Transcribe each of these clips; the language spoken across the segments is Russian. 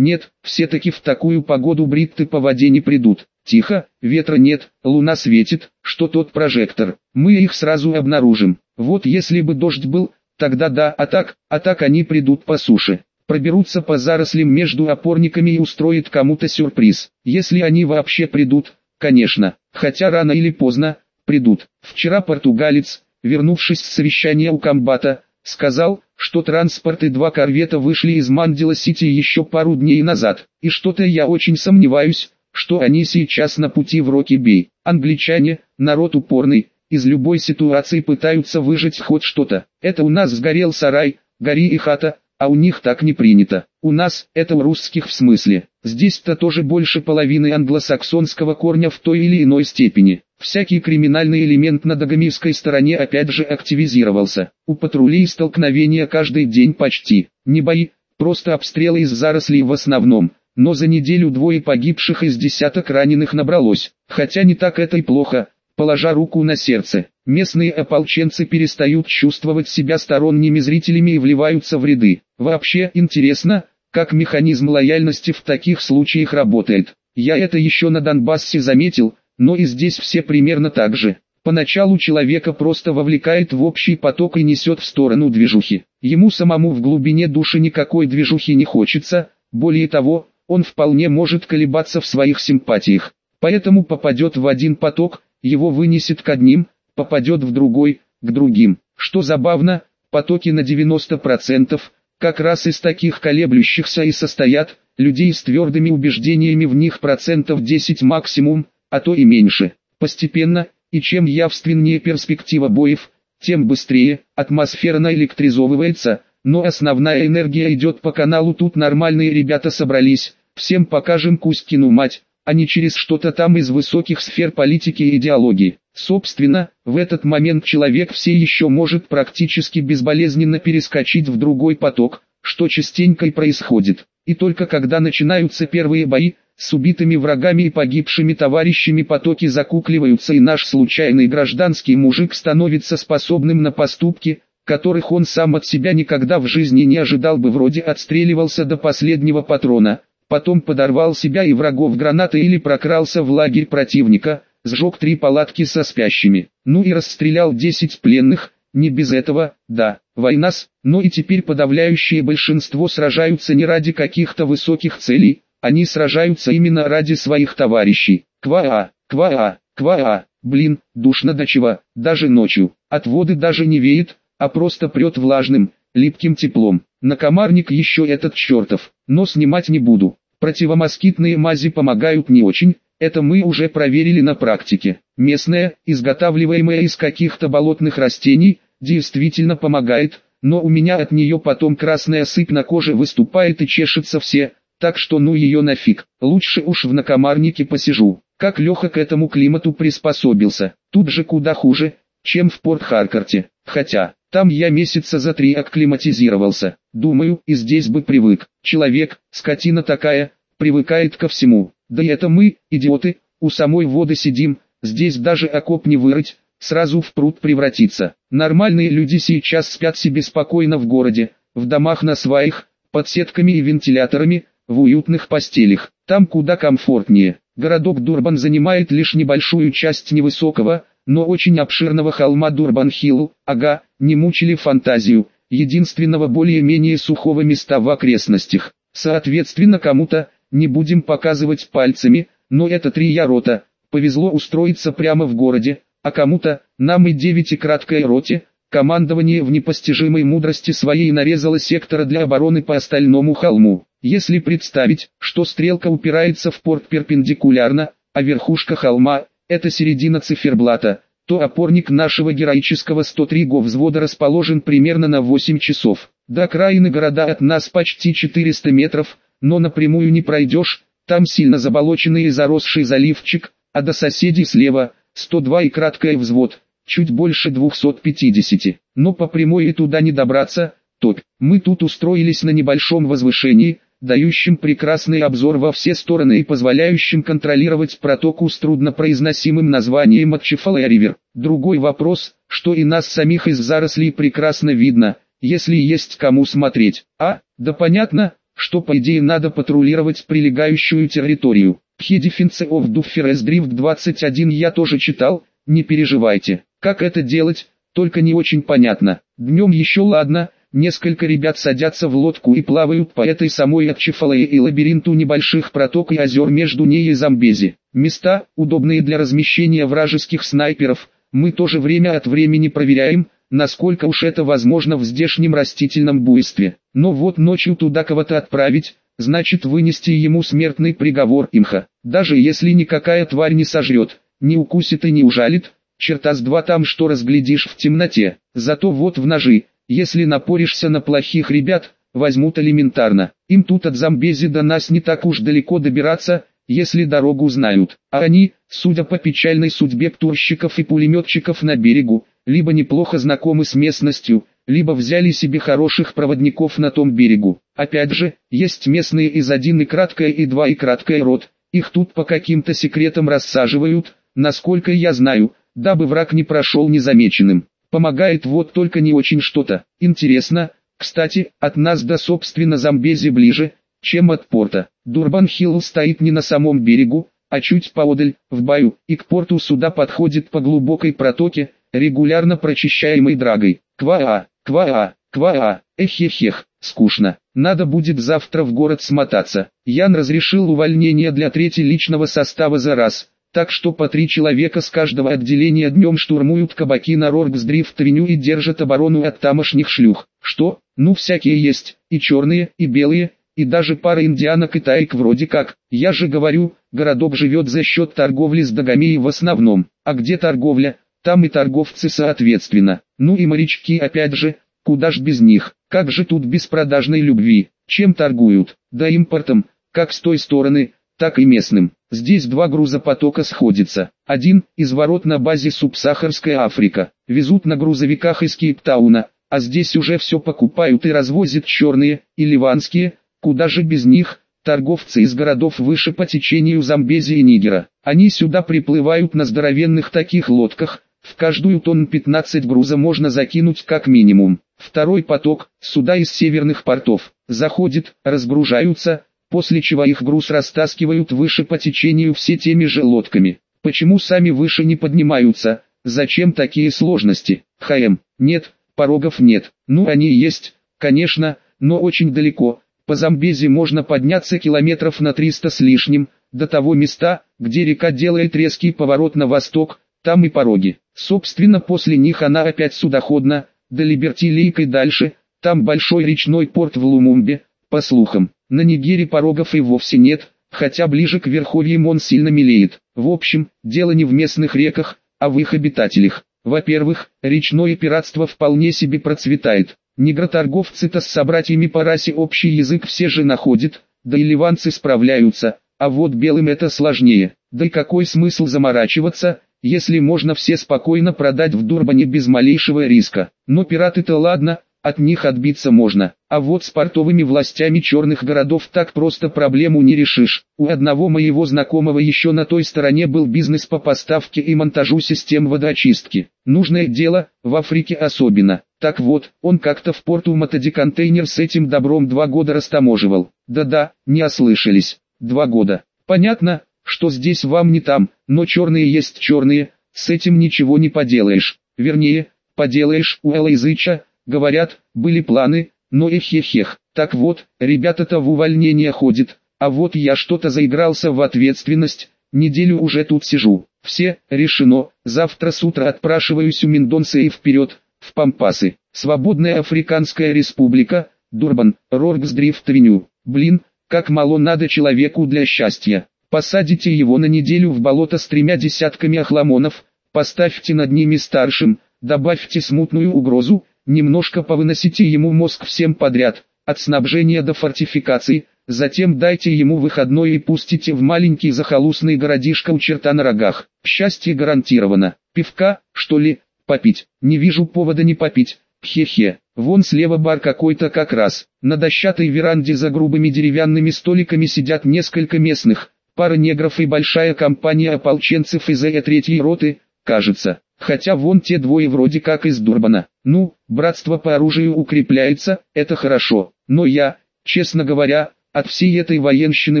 Нет, все-таки в такую погоду бритты по воде не придут. Тихо, ветра нет, луна светит, что тот прожектор. Мы их сразу обнаружим. Вот если бы дождь был, тогда да, а так, а так они придут по суше. Проберутся по зарослям между опорниками и устроят кому-то сюрприз. Если они вообще придут, конечно, хотя рано или поздно, придут. Вчера португалец, вернувшись с совещания у комбата, сказал, что транспорт и два корвета вышли из Мандила-Сити еще пару дней назад, и что-то я очень сомневаюсь, что они сейчас на пути в Рокки-Бей. Англичане, народ упорный, из любой ситуации пытаются выжить хоть что-то. Это у нас сгорел сарай, гори и хата, а у них так не принято. У нас, это у русских в смысле, здесь-то тоже больше половины англосаксонского корня в той или иной степени. Всякий криминальный элемент на дагомирской стороне опять же активизировался. У патрулей столкновения каждый день почти. Не бои, просто обстрелы из зарослей в основном. Но за неделю двое погибших из десяток раненых набралось. Хотя не так это и плохо, положа руку на сердце. Местные ополченцы перестают чувствовать себя сторонними зрителями и вливаются в ряды. Вообще интересно, как механизм лояльности в таких случаях работает. Я это еще на Донбассе заметил, но и здесь все примерно так же. Поначалу человека просто вовлекает в общий поток и несет в сторону движухи. Ему самому в глубине души никакой движухи не хочется, более того, он вполне может колебаться в своих симпатиях. Поэтому попадет в один поток, его вынесет к одним, попадет в другой, к другим. Что забавно, потоки на 90%, как раз из таких колеблющихся и состоят, людей с твердыми убеждениями в них процентов 10 максимум, а то и меньше. Постепенно, и чем явственнее перспектива боев, тем быстрее атмосфера наэлектризовывается, но основная энергия идет по каналу тут нормальные ребята собрались, всем покажем Кузькину мать, а не через что-то там из высоких сфер политики и идеологии. Собственно, в этот момент человек все еще может практически безболезненно перескочить в другой поток, что частенько и происходит. И только когда начинаются первые бои, с убитыми врагами и погибшими товарищами потоки закукливаются и наш случайный гражданский мужик становится способным на поступки, которых он сам от себя никогда в жизни не ожидал бы вроде отстреливался до последнего патрона, потом подорвал себя и врагов гранатой или прокрался в лагерь противника, сжег три палатки со спящими, ну и расстрелял 10 пленных, не без этого, да, война с, но и теперь подавляющее большинство сражаются не ради каких-то высоких целей, они сражаются именно ради своих товарищей. Ква-а, ква-а, ква-а, блин, душно до чего, даже ночью, от воды даже не веет, а просто прет влажным, липким теплом. На комарник еще этот чертов, но снимать не буду. Противомоскитные мази помогают не очень, это мы уже проверили на практике. Местная, изготавливаемая из каких-то болотных растений, действительно помогает, но у меня от нее потом красная сыпь на коже выступает и чешется все, так что ну ее нафиг, лучше уж в накомарнике посижу. Как Леха к этому климату приспособился, тут же куда хуже, чем в Порт-Харкорте, хотя, там я месяца за три акклиматизировался, думаю, и здесь бы привык. Человек, скотина такая, привыкает ко всему. Да и это мы, идиоты, у самой воды сидим, здесь даже окоп не вырыть, сразу в пруд превратиться. Нормальные люди сейчас спят себе спокойно в городе, в домах на сваях, под сетками и вентиляторами, в уютных постелях. Там куда комфортнее. Городок Дурбан занимает лишь небольшую часть невысокого, но очень обширного холма Дурбан-Хилл, ага, не мучили фантазию, единственного более-менее сухого места в окрестностях. Соответственно кому-то, не будем показывать пальцами, но это три ярота, повезло устроиться прямо в городе, а кому-то, нам и девяти краткой роте, командование в непостижимой мудрости своей нарезало сектора для обороны по остальному холму. Если представить, что стрелка упирается в порт перпендикулярно, а верхушка холма – это середина циферблата, то опорник нашего героического 103 го взвода расположен примерно на 8 часов. До окраины города от нас почти 400 метров, но напрямую не пройдешь, там сильно заболоченный и заросший заливчик, а до соседей слева – 102 и краткое взвод, чуть больше 250. Но по прямой и туда не добраться, топь. Мы тут устроились на небольшом возвышении, дающим прекрасный обзор во все стороны и позволяющим контролировать протоку с труднопроизносимым названием Отчефалая-Ривер. Другой вопрос, что и нас самих из зарослей прекрасно видно, если есть кому смотреть. А, да понятно, что по идее надо патрулировать прилегающую территорию. Defense of Duffer's Drift 21 я тоже читал, не переживайте. Как это делать, только не очень понятно. Днем еще ладно, несколько ребят садятся в лодку и плавают по этой самой Отчефалае и лабиринту небольших проток и озер между ней и Замбези. Места, удобные для размещения вражеских снайперов, мы тоже время от времени проверяем, насколько уж это возможно в здешнем растительном буйстве. Но вот ночью туда кого-то отправить, значит вынести ему смертный приговор имха. Даже если никакая тварь не сожрет, не укусит и не ужалит, черта с два там что разглядишь в темноте. Зато вот в ножи, если напоришься на плохих ребят, возьмут элементарно. Им тут от Замбези до нас не так уж далеко добираться, если дорогу знают. А они, судя по печальной судьбе птурщиков и пулеметчиков на берегу, либо неплохо знакомы с местностью, либо взяли себе хороших проводников на том берегу. Опять же, есть местные из один и краткое и два и краткое род, их тут по каким-то секретам рассаживают, насколько я знаю, дабы враг не прошел незамеченным. Помогает вот только не очень что-то. Интересно, кстати, от нас до собственно Замбези ближе, чем от порта. Дурбан-Хилл стоит не на самом берегу, а чуть поодаль, в бою, и к порту суда подходит по глубокой протоке, регулярно прочищаемой драгой. Ква-а, ква-а, ква-а, эхехех, скучно. Надо будет завтра в город смотаться. Ян разрешил увольнение для трети личного состава за раз, так что по три человека с каждого отделения днем штурмуют кабаки на Рорксдрифт-авеню и держат оборону от тамошних шлюх. Что? Ну всякие есть, и черные, и белые, и даже пара индианок и таек вроде как. Я же говорю, городок живет за счет торговли с Дагомеей в основном. А где торговля, там и торговцы соответственно. Ну и морячки опять же, куда ж без них. Как же тут без продажной любви? Чем торгуют? Да импортом, как с той стороны, так и местным. Здесь два грузопотока сходятся. Один, из ворот на базе Субсахарская Африка, везут на грузовиках из Кейптауна, а здесь уже все покупают и развозят черные, и ливанские, куда же без них, торговцы из городов выше по течению Замбези и Нигера. Они сюда приплывают на здоровенных таких лодках, в каждую тонн 15 груза можно закинуть как минимум. Второй поток, суда из северных портов, заходит, разгружаются, после чего их груз растаскивают выше по течению все теми же лодками. Почему сами выше не поднимаются, зачем такие сложности? ХМ, нет, порогов нет, ну они есть, конечно, но очень далеко, по Замбези можно подняться километров на 300 с лишним, до того места, где река делает резкий поворот на восток, там и пороги. Собственно после них она опять судоходна, до Либерти-Лейк и дальше, там большой речной порт в Лумумбе, по слухам. На Нигере порогов и вовсе нет, хотя ближе к верховьям он сильно мелеет. В общем, дело не в местных реках, а в их обитателях. Во-первых, речное пиратство вполне себе процветает. Негроторговцы-то с собратьями по расе общий язык все же находят, да и ливанцы справляются, а вот белым это сложнее. Да и какой смысл заморачиваться, если можно все спокойно продать в Дурбане без малейшего риска. Но пираты-то ладно, от них отбиться можно, а вот с портовыми властями черных городов так просто проблему не решишь. У одного моего знакомого еще на той стороне был бизнес по поставке и монтажу систем водоочистки. Нужное дело, в Африке особенно. Так вот, он как-то в порту мотодиконтейнер с этим добром два года растаможивал. Да-да, не ослышались. Два года. Понятно, что здесь вам не там, но черные есть черные, с этим ничего не поделаешь. Вернее, поделаешь у Элайзыча, Говорят, были планы, но эхехех. Так вот, ребята-то в увольнение ходят, а вот я что-то заигрался в ответственность, неделю уже тут сижу. Все, решено, завтра с утра отпрашиваюсь у Мендонса и вперед, в Пампасы. Свободная Африканская Республика, Дурбан, Рорксдрифт-авеню. Блин, как мало надо человеку для счастья. Посадите его на неделю в болото с тремя десятками охламонов, поставьте над ними старшим, добавьте смутную угрозу, немножко повыносите ему мозг всем подряд, от снабжения до фортификаций, затем дайте ему выходной и пустите в маленький захолустный городишко у черта на рогах. Счастье гарантировано. Пивка, что ли, попить? Не вижу повода не попить. Хе-хе. Вон слева бар какой-то как раз. На дощатой веранде за грубыми деревянными столиками сидят несколько местных, пара негров и большая компания ополченцев из Э-3 роты, кажется. Хотя вон те двое вроде как из Дурбана. Ну, братство по оружию укрепляется, это хорошо. Но я, Честно говоря, от всей этой военщины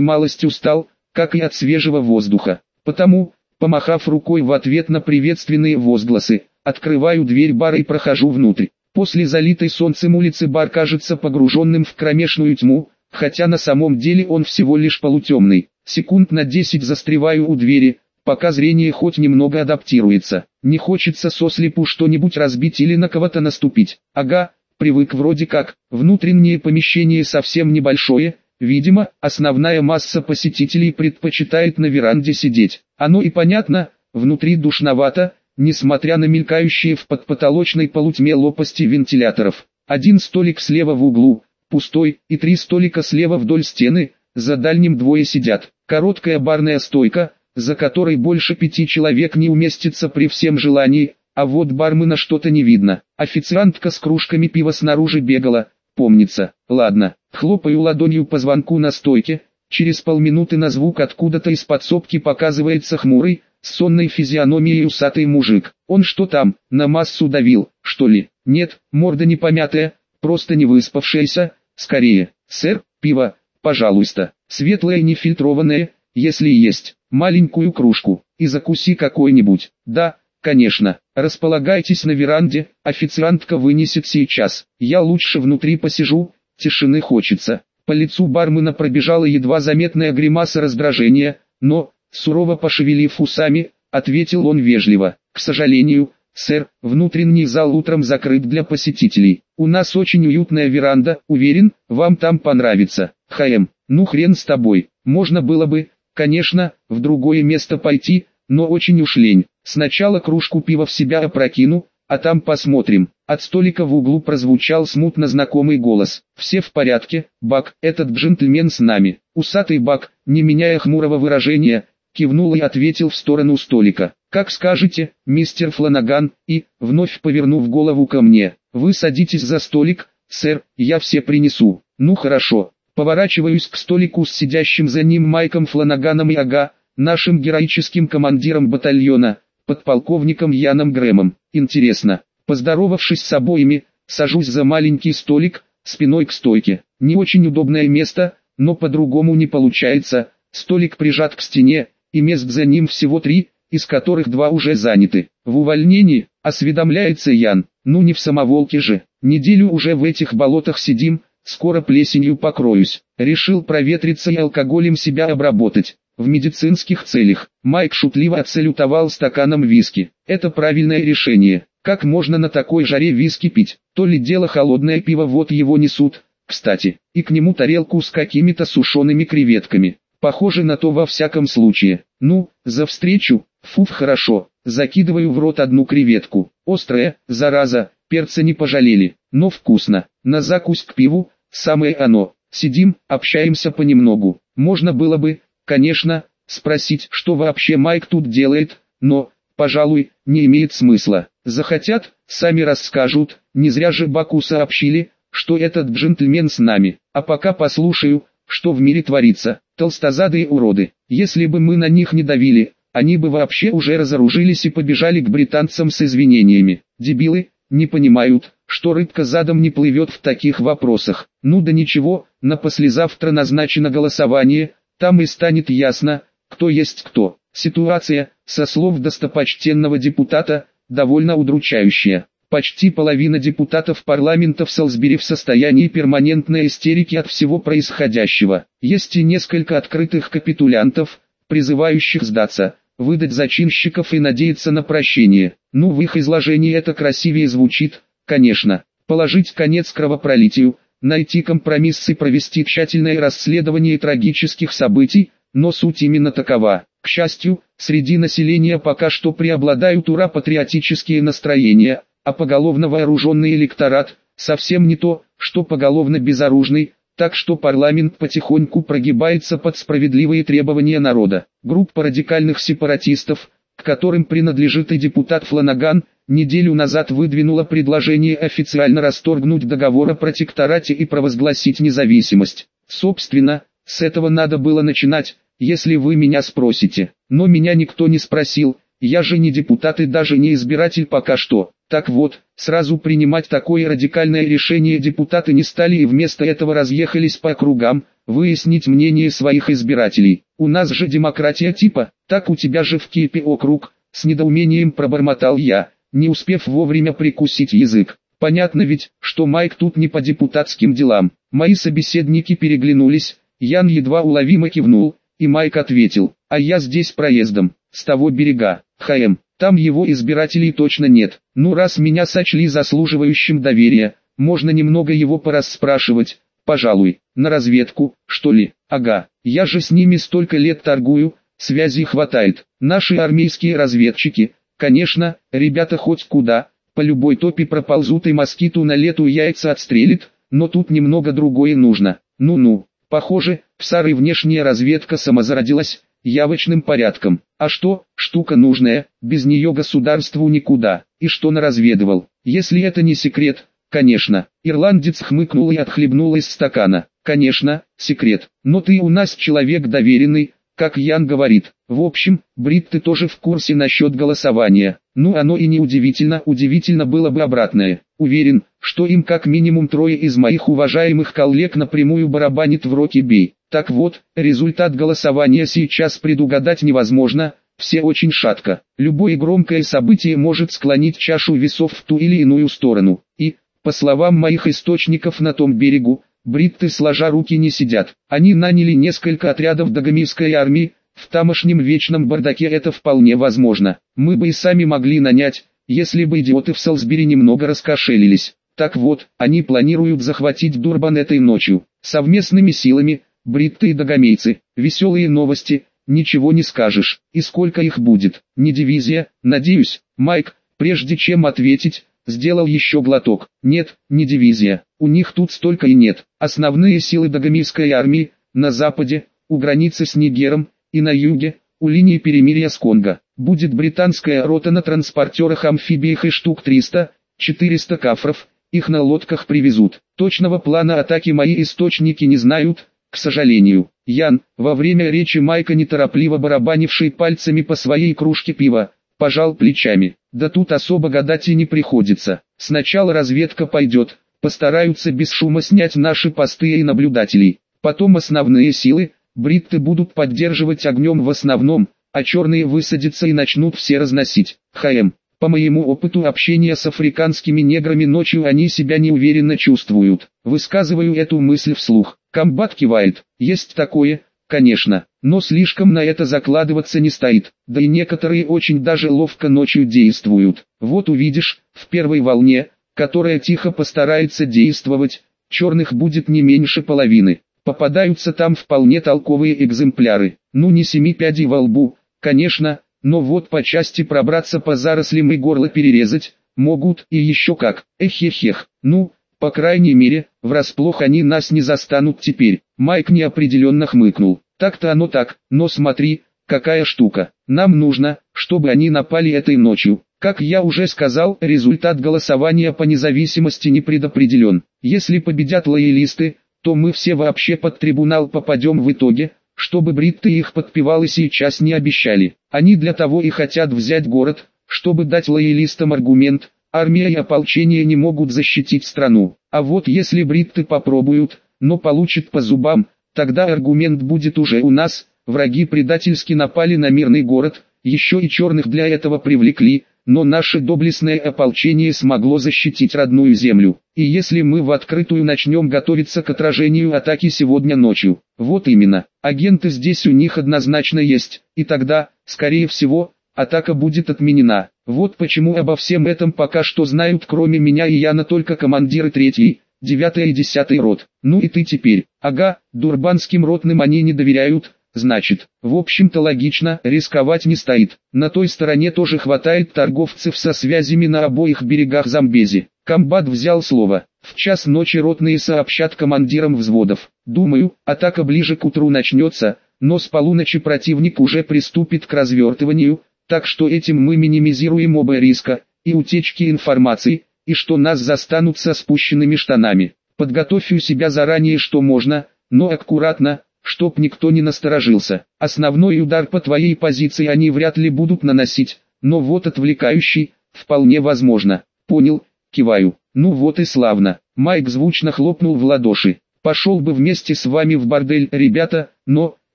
малость устал, как и от свежего воздуха. Потому, помахав рукой в ответ на приветственные возгласы, открываю дверь бара и прохожу внутрь. После залитой солнцем улицы бар кажется погруженным в кромешную тьму, хотя на самом деле он всего лишь полутемный. Секунд на 10 застреваю у двери, пока зрение хоть немного адаптируется. Не хочется сослепу что-нибудь разбить или на кого-то наступить. Ага, привык вроде как. Внутреннее помещение совсем небольшое, видимо, основная масса посетителей предпочитает на веранде сидеть. Оно и понятно, внутри душновато, несмотря на мелькающие в подпотолочной полутьме лопасти вентиляторов. Один столик слева в углу, пустой, и три столика слева вдоль стены, за дальним двое сидят. Короткая барная стойка, за которой больше пяти человек не уместится при всем желании, а вот бармена что-то не видно. Официантка с кружками пива снаружи бегала, помнится. Ладно, хлопаю ладонью по звонку на стойке, через полминуты на звук откуда-то из подсобки показывается хмурый, с сонной физиономией усатый мужик. Он что там, на массу давил, что ли? Нет, морда не помятая, просто не выспавшаяся, скорее. Сэр, пиво, пожалуйста, светлое нефильтрованное, если есть, маленькую кружку, и закуси какой-нибудь. Да, конечно, располагайтесь на веранде, официантка вынесет сейчас. Я лучше внутри посижу, тишины хочется. По лицу бармена пробежала едва заметная гримаса раздражения, но, сурово пошевелив усами, ответил он вежливо. К сожалению, сэр, внутренний зал утром закрыт для посетителей. У нас очень уютная веранда, уверен, вам там понравится. ХМ, ну хрен с тобой, можно было бы, конечно, в другое место пойти, но очень уж лень. Сначала кружку пива в себя опрокину, а там посмотрим. От столика в углу прозвучал смутно знакомый голос. «Все в порядке, Бак, этот джентльмен с нами». Усатый Бак, не меняя хмурого выражения, кивнул и ответил в сторону столика. «Как скажете, мистер Фланаган», и, вновь повернув голову ко мне, «Вы садитесь за столик, сэр, я все принесу». «Ну хорошо, Поворачиваюсь к столику с сидящим за ним Майком Фланаганом и Ага, нашим героическим командиром батальона, подполковником Яном Грэмом. Интересно, поздоровавшись с обоими, сажусь за маленький столик, спиной к стойке. Не очень удобное место, но по-другому не получается. Столик прижат к стене, и мест за ним всего три, из которых два уже заняты. В увольнении, осведомляется Ян, ну не в самоволке же. Неделю уже в этих болотах сидим, Скоро плесенью покроюсь. Решил проветриться и алкоголем себя обработать. В медицинских целях. Майк шутливо отсалютовал стаканом виски. Это правильное решение. Как можно на такой жаре виски пить? То ли дело холодное пиво вот его несут. Кстати, и к нему тарелку с какими-то сушеными креветками. Похоже на то во всяком случае. Ну, за встречу, фуф хорошо. Закидываю в рот одну креветку. Острая, зараза, перца не пожалели, но вкусно. На закусь к пиву, самое оно. Сидим, общаемся понемногу. Можно было бы, конечно, спросить, что вообще Майк тут делает, но, пожалуй, не имеет смысла. Захотят, сами расскажут, не зря же Баку сообщили, что этот джентльмен с нами. А пока послушаю, что в мире творится. Толстозадые уроды. Если бы мы на них не давили, они бы вообще уже разоружились и побежали к британцам с извинениями. Дебилы, не понимают, что рыбка задом не плывет в таких вопросах. Ну да ничего, на послезавтра назначено голосование, там и станет ясно, кто есть кто. Ситуация, со слов достопочтенного депутата, довольно удручающая. Почти половина депутатов парламента в Салсбери в состоянии перманентной истерики от всего происходящего. Есть и несколько открытых капитулянтов, призывающих сдаться, выдать зачинщиков и надеяться на прощение. Ну в их изложении это красивее звучит, конечно. Положить конец кровопролитию, найти компромисс и провести тщательное расследование трагических событий, но суть именно такова. К счастью, среди населения пока что преобладают ура-патриотические настроения, а поголовно вооруженный электорат – совсем не то, что поголовно безоружный, так что парламент потихоньку прогибается под справедливые требования народа. Группа радикальных сепаратистов, к которым принадлежит и депутат Фланаган, неделю назад выдвинула предложение официально расторгнуть договор о протекторате и провозгласить независимость. Собственно, с этого надо было начинать, если вы меня спросите. Но меня никто не спросил, я же не депутат и даже не избиратель пока что. Так вот, Сразу принимать такое радикальное решение депутаты не стали и вместо этого разъехались по округам, выяснить мнение своих избирателей. У нас же демократия типа, так у тебя же в Кипе округ, с недоумением пробормотал я, не успев вовремя прикусить язык. Понятно ведь, что Майк тут не по депутатским делам. Мои собеседники переглянулись, Ян едва уловимо кивнул, и Майк ответил, а я здесь проездом, с того берега, ХМ. Там его избирателей точно нет. Ну раз меня сочли заслуживающим доверия, можно немного его порасспрашивать, пожалуй, на разведку, что ли. Ага, я же с ними столько лет торгую, связей хватает. Наши армейские разведчики, конечно, ребята хоть куда, по любой топе проползут и москиту на лету яйца отстрелит, но тут немного другое нужно. Ну-ну, похоже, псары внешняя разведка самозародилась, явочным порядком. А что, штука нужная, без нее государству никуда. И что наразведывал? Если это не секрет, конечно. Ирландец хмыкнул и отхлебнул из стакана. Конечно, секрет. Но ты у нас человек доверенный, как Ян говорит. В общем, бритты тоже в курсе насчет голосования. Ну оно и не удивительно, удивительно было бы обратное. Уверен, что им как минимум трое из моих уважаемых коллег напрямую барабанит в роки бей. Так вот, результат голосования сейчас предугадать невозможно, все очень шатко. Любое громкое событие может склонить чашу весов в ту или иную сторону. И, по словам моих источников на том берегу, бритты сложа руки не сидят. Они наняли несколько отрядов дагомийской армии, в тамошнем вечном бардаке это вполне возможно. Мы бы и сами могли нанять, если бы идиоты в Салсбери немного раскошелились. Так вот, они планируют захватить Дурбан этой ночью, совместными силами, бритты и догомейцы, веселые новости, ничего не скажешь. И сколько их будет? Не дивизия, надеюсь. Майк, прежде чем ответить, сделал еще глоток. Нет, не дивизия. У них тут столько и нет. Основные силы догомийской армии, на западе, у границы с Нигером, и на юге, у линии перемирия с Конго. Будет британская рота на транспортерах-амфибиях и штук 300, 400 кафров, их на лодках привезут. Точного плана атаки мои источники не знают, к сожалению, Ян, во время речи Майка неторопливо барабанивший пальцами по своей кружке пива, пожал плечами. Да тут особо гадать и не приходится. Сначала разведка пойдет, постараются без шума снять наши посты и наблюдателей. Потом основные силы, бритты будут поддерживать огнем в основном, а черные высадятся и начнут все разносить. ХМ. По моему опыту общения с африканскими неграми ночью они себя неуверенно чувствуют. Высказываю эту мысль вслух. Комбат кивает. Есть такое, конечно, но слишком на это закладываться не стоит. Да и некоторые очень даже ловко ночью действуют. Вот увидишь, в первой волне, которая тихо постарается действовать, черных будет не меньше половины. Попадаются там вполне толковые экземпляры. Ну не семи пядей во лбу, конечно, но вот по части пробраться по зарослям и горло перерезать, могут и еще как. Эхехех, ну, по крайней мере, врасплох они нас не застанут теперь. Майк неопределенно хмыкнул. Так-то оно так, но смотри, какая штука. Нам нужно, чтобы они напали этой ночью. Как я уже сказал, результат голосования по независимости не предопределен. Если победят лоялисты, то мы все вообще под трибунал попадем в итоге, чтобы бритты их подпевалы сейчас не обещали. Они для того и хотят взять город, чтобы дать лоялистам аргумент, армия и ополчение не могут защитить страну. А вот если бритты попробуют, но получат по зубам, тогда аргумент будет уже у нас, враги предательски напали на мирный город, еще и черных для этого привлекли, но наше доблестное ополчение смогло защитить родную землю. И если мы в открытую начнем готовиться к отражению атаки сегодня ночью, вот именно, агенты здесь у них однозначно есть, и тогда, скорее всего, атака будет отменена. Вот почему обо всем этом пока что знают кроме меня и Яна только командиры третьей, девятой и десятой рот. Ну и ты теперь. Ага, дурбанским ротным они не доверяют, Значит, в общем-то логично, рисковать не стоит. На той стороне тоже хватает торговцев со связями на обоих берегах Замбези. Комбат взял слово. В час ночи ротные сообщат командирам взводов. Думаю, атака ближе к утру начнется, но с полуночи противник уже приступит к развертыванию, так что этим мы минимизируем оба риска, и утечки информации, и что нас застанут со спущенными штанами. Подготовь у себя заранее что можно, но аккуратно, чтоб никто не насторожился. Основной удар по твоей позиции они вряд ли будут наносить, но вот отвлекающий, вполне возможно. Понял, киваю. Ну вот и славно. Майк звучно хлопнул в ладоши. Пошел бы вместе с вами в бордель, ребята, но,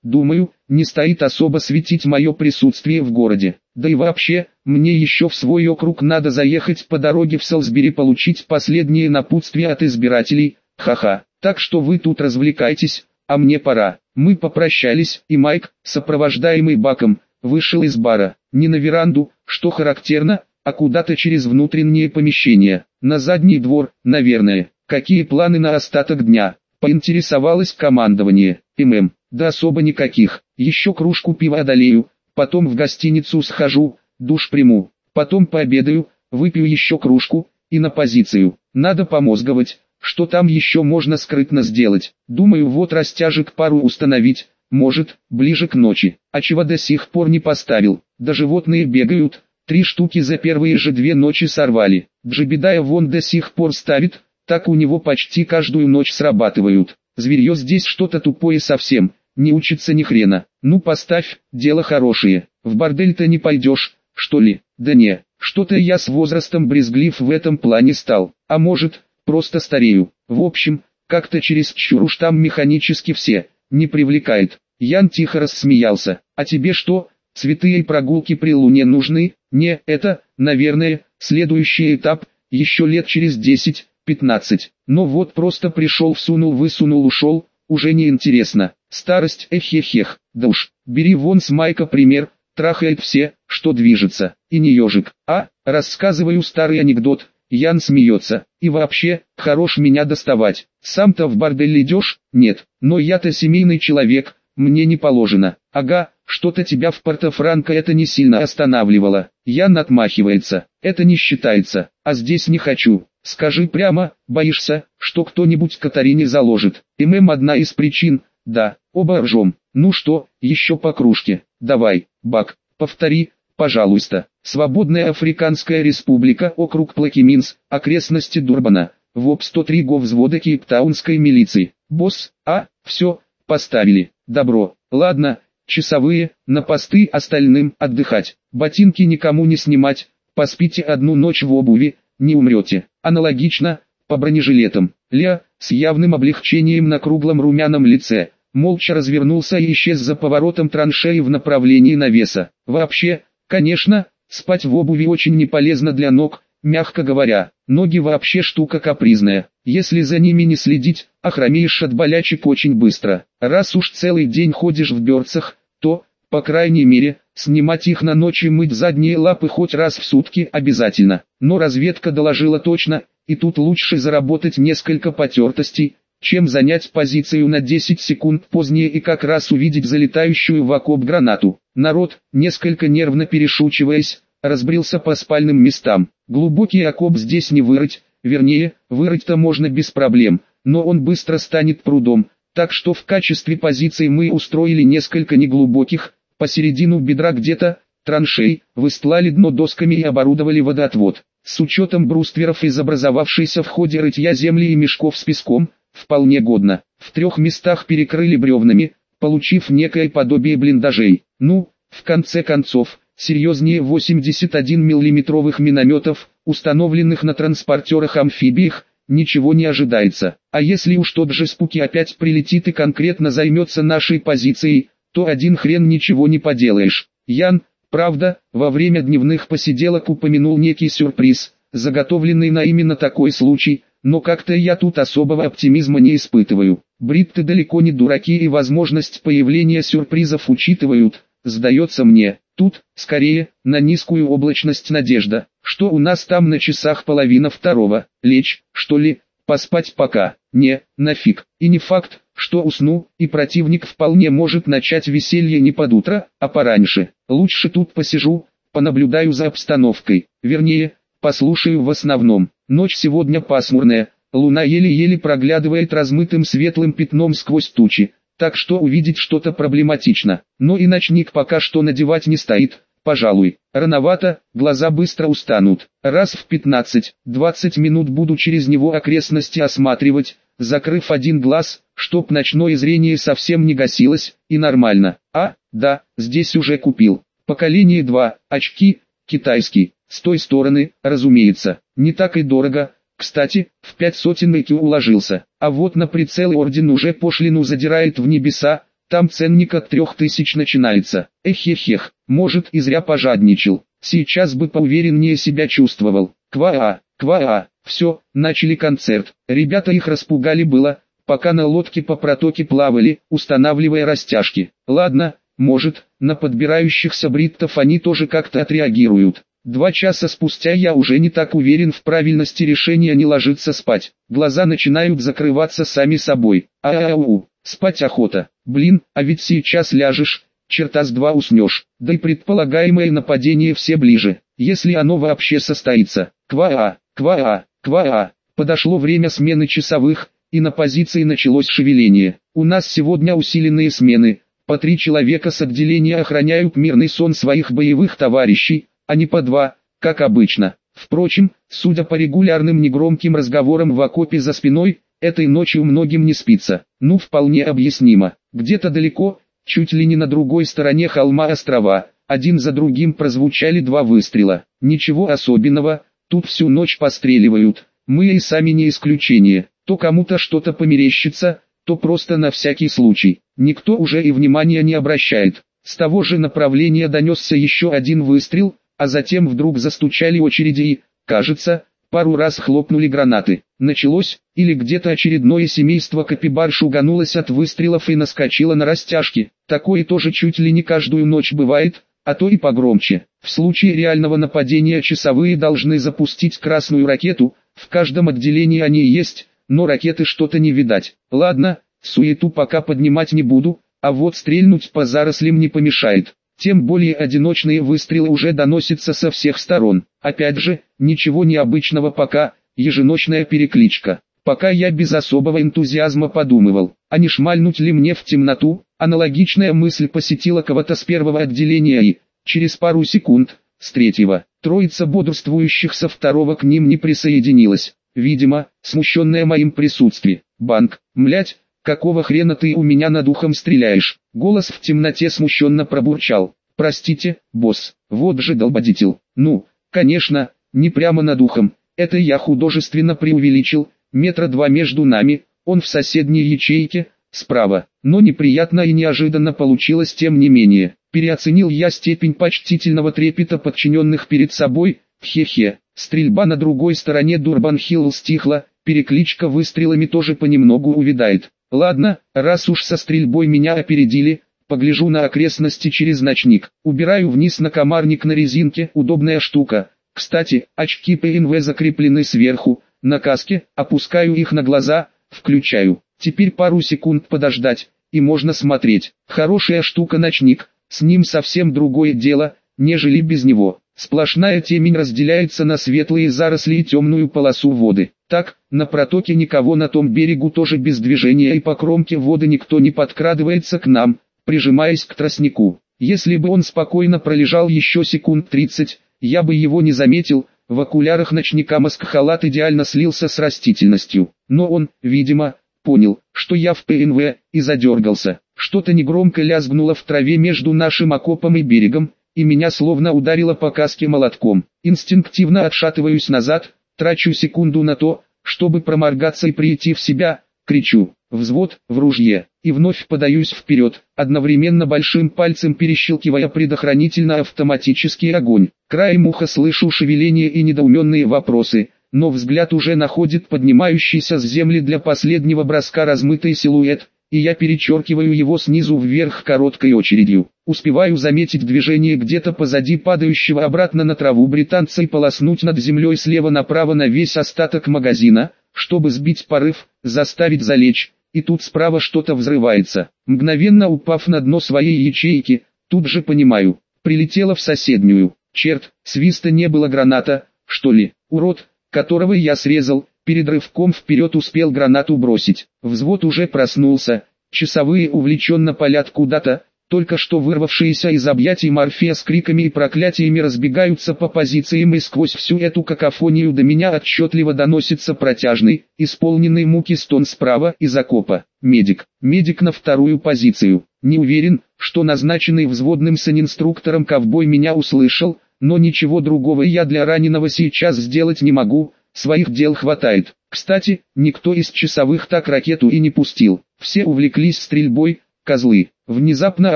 думаю, не стоит особо светить мое присутствие в городе. Да и вообще, мне еще в свой округ надо заехать по дороге в Салсбери получить последние напутствия от избирателей, ха-ха. Так что вы тут развлекайтесь, а мне пора. Мы попрощались, и Майк, сопровождаемый Баком, вышел из бара, не на веранду, что характерно, а куда-то через внутренние помещения, на задний двор, наверное. Какие планы на остаток дня? Поинтересовалось командование. ММ, да особо никаких, еще кружку пива одолею, потом в гостиницу схожу, душ приму, потом пообедаю, выпью еще кружку, и на позицию. Надо помозговать, что там еще можно скрытно сделать. Думаю вот растяжек пару установить, может, ближе к ночи. А чего до сих пор не поставил, да животные бегают, три штуки за первые же две ночи сорвали. Джебедая вон до сих пор ставит, так у него почти каждую ночь срабатывают. Зверье здесь что-то тупое совсем, не учится ни хрена. Ну поставь, дело хорошее. В бордель-то не пойдешь, что ли? Да не, что-то я с возрастом брезглив в этом плане стал. А может, просто старею. В общем, как-то через чур уж там механически все, не привлекает. Ян тихо рассмеялся. А тебе что, цветы и прогулки при луне нужны? Не, это, наверное, следующий этап, еще лет через 10-15. Но вот просто пришел всунул-высунул ушел, уже не интересно. Старость эхехех, да уж, бери вон с Майка пример, трахает все, что движется, и не ежик. А, рассказываю старый анекдот, Ян смеется, и вообще, хорош меня доставать. Сам-то в бордель идешь? Нет, но я-то семейный человек, мне не положено. Ага, что-то тебя в Порто-Франко это не сильно останавливало. Ян отмахивается, это не считается, а здесь не хочу. Скажи прямо, боишься, что кто-нибудь Катарине заложит. ММ одна из причин, да, оба ржем. Ну что, еще по кружке. Давай, Бак, повтори, пожалуйста. Свободная Африканская Республика, округ Плакиминс, окрестности Дурбана. ВОП 103-го взвода Кейптаунской милиции. Босс, а, все, поставили. Добро. Ладно, часовые, на посты остальным отдыхать. Ботинки никому не снимать. Поспите одну ночь в обуви, не умрете. Аналогично, по бронежилетам. Ля, с явным облегчением на круглом румяном лице, молча развернулся и исчез за поворотом траншеи в направлении навеса. Вообще, конечно, спать в обуви очень не полезно для ног, мягко говоря. Ноги вообще штука капризная. Если за ними не следить, охромеешь от болячек очень быстро. Раз уж целый день ходишь в берцах, то, по крайней мере, снимать их на ночь и мыть задние лапы хоть раз в сутки обязательно. Но разведка доложила точно, и тут лучше заработать несколько потертостей, чем занять позицию на 10 секунд позднее и как раз увидеть залетающую в окоп гранату. Народ, несколько нервно перешучиваясь, разбрился по спальным местам. Глубокий окоп здесь не вырыть, вернее, вырыть-то можно без проблем, но он быстро станет прудом, так что в качестве позиции мы устроили несколько неглубоких, посередину бедра где-то, траншей, выстлали дно досками и оборудовали водоотвод. С учетом брустверов из образовавшейся в ходе рытья земли и мешков с песком, вполне годно. В трех местах перекрыли бревнами, получив некое подобие блиндажей. Ну, в конце концов, серьезнее 81 миллиметровых минометов, установленных на транспортерах-амфибиях, ничего не ожидается. А если уж тот же Спуки опять прилетит и конкретно займется нашей позицией, то один хрен ничего не поделаешь. Ян, Правда, во время дневных посиделок упомянул некий сюрприз, заготовленный на именно такой случай, но как-то я тут особого оптимизма не испытываю. Бритты далеко не дураки и возможность появления сюрпризов учитывают, сдается мне. Тут, скорее, на низкую облачность надежда, что у нас там на часах половина второго, лечь, что ли, поспать пока, не, нафиг, и не факт, что усну, и противник вполне может начать веселье не под утро, а пораньше. Лучше тут посижу, понаблюдаю за обстановкой, вернее, послушаю в основном. Ночь сегодня пасмурная, луна еле-еле проглядывает размытым светлым пятном сквозь тучи, так что увидеть что-то проблематично. Но и ночник пока что надевать не стоит, пожалуй. Рановато, глаза быстро устанут. Раз в 15-20 минут буду через него окрестности осматривать, закрыв один глаз, чтоб ночное зрение совсем не гасилось, и нормально. А, да, здесь уже купил. Поколение 2, очки, китайский. С той стороны, разумеется, не так и дорого, кстати, в пять сотен IQ уложился, а вот на прицел орден уже пошлину задирает в небеса, там ценник от трех тысяч начинается. Эхехех, может и зря пожадничал, сейчас бы поувереннее себя чувствовал. Ква-а, ква-а, все, начали концерт, ребята их распугали было, пока на лодке по протоке плавали, устанавливая растяжки. Ладно, может, на подбирающихся бриттов они тоже как-то отреагируют. Два часа спустя я уже не так уверен в правильности решения не ложиться спать. Глаза начинают закрываться сами собой. Ау, спать охота. Блин, а ведь сейчас ляжешь, черта с два уснешь. Да и предполагаемое нападение все ближе, если оно вообще состоится. Ква-а, ква-а, ква-а. Подошло время смены часовых, и на позиции началось шевеление. У нас сегодня усиленные смены. По три человека с отделения охраняют мирный сон своих боевых товарищей, а не по два, как обычно. Впрочем, судя по регулярным негромким разговорам в окопе за спиной, этой ночью многим не спится. Ну вполне объяснимо. Где-то далеко, чуть ли не на другой стороне холма острова, один за другим прозвучали два выстрела. Ничего особенного, тут всю ночь постреливают. Мы и сами не исключение. То кому-то что-то померещится, то просто на всякий случай. Никто уже и внимания не обращает. С того же направления донесся еще один выстрел, а затем вдруг застучали очереди и, кажется, пару раз хлопнули гранаты. Началось, или где-то очередное семейство капибар шуганулось от выстрелов и наскочило на растяжки. Такое тоже чуть ли не каждую ночь бывает, а то и погромче. В случае реального нападения часовые должны запустить красную ракету, в каждом отделении они есть, но ракеты что-то не видать. Ладно, суету пока поднимать не буду, а вот стрельнуть по зарослям не помешает. Тем более одиночные выстрелы уже доносятся со всех сторон. Опять же, ничего необычного пока, еженочная перекличка. Пока я без особого энтузиазма подумывал, а не шмальнуть ли мне в темноту, аналогичная мысль посетила кого-то с первого отделения и, через пару секунд, с третьего, троица бодрствующих со второго к ним не присоединилась. Видимо, смущенная моим присутствием. Банк, млять, какого хрена ты у меня над ухом стреляешь? Голос в темноте смущенно пробурчал. «Простите, босс, вот же долбодетел». «Ну, конечно, не прямо над ухом, это я художественно преувеличил, метра два между нами, он в соседней ячейке, справа, но неприятно и неожиданно получилось тем не менее. Переоценил я степень почтительного трепета подчиненных перед собой, хе-хе. Стрельба на другой стороне Дурбан-Хилл стихла, перекличка выстрелами тоже понемногу увядает. Ладно, раз уж со стрельбой меня опередили, погляжу на окрестности через ночник. Убираю вниз на комарник на резинке, удобная штука. Кстати, очки ПНВ закреплены сверху, на каске, опускаю их на глаза, включаю. Теперь пару секунд подождать, и можно смотреть. Хорошая штука ночник, с ним совсем другое дело, нежели без него. Сплошная темень разделяется на светлые заросли и темную полосу воды. Так, на протоке никого на том берегу тоже без движения и по кромке воды никто не подкрадывается к нам, прижимаясь к тростнику. Если бы он спокойно пролежал еще секунд 30, я бы его не заметил, в окулярах ночника маскхалат идеально слился с растительностью. Но он, видимо, понял, что я в ПНВ, и задергался. Что-то негромко лязгнуло в траве между нашим окопом и берегом, и меня словно ударило по каске молотком. Инстинктивно отшатываюсь назад, трачу секунду на то, чтобы проморгаться и прийти в себя, кричу, взвод, в ружье, и вновь подаюсь вперед, одновременно большим пальцем перещелкивая предохранительно-автоматический огонь. Краем уха слышу шевеление и недоуменные вопросы, но взгляд уже находит поднимающийся с земли для последнего броска размытый силуэт, и я перечеркиваю его снизу вверх короткой очередью. Успеваю заметить движение где-то позади падающего обратно на траву британца и полоснуть над землей слева направо на весь остаток магазина, чтобы сбить порыв, заставить залечь, и тут справа что-то взрывается. Мгновенно упав на дно своей ячейки, тут же понимаю, прилетела в соседнюю. Черт, свиста не было граната, что ли, урод, которого я срезал, перед рывком вперед успел гранату бросить. Взвод уже проснулся, часовые увлеченно палят куда-то, только что вырвавшиеся из объятий Морфея с криками и проклятиями разбегаются по позициям и сквозь всю эту какофонию до меня отчетливо доносится протяжный, исполненный муки стон справа из окопа. Медик, медик на вторую позицию. Не уверен, что назначенный взводным санинструктором ковбой меня услышал, но ничего другого я для раненого сейчас сделать не могу, своих дел хватает. Кстати, никто из часовых так ракету и не пустил, все увлеклись стрельбой, козлы. Внезапно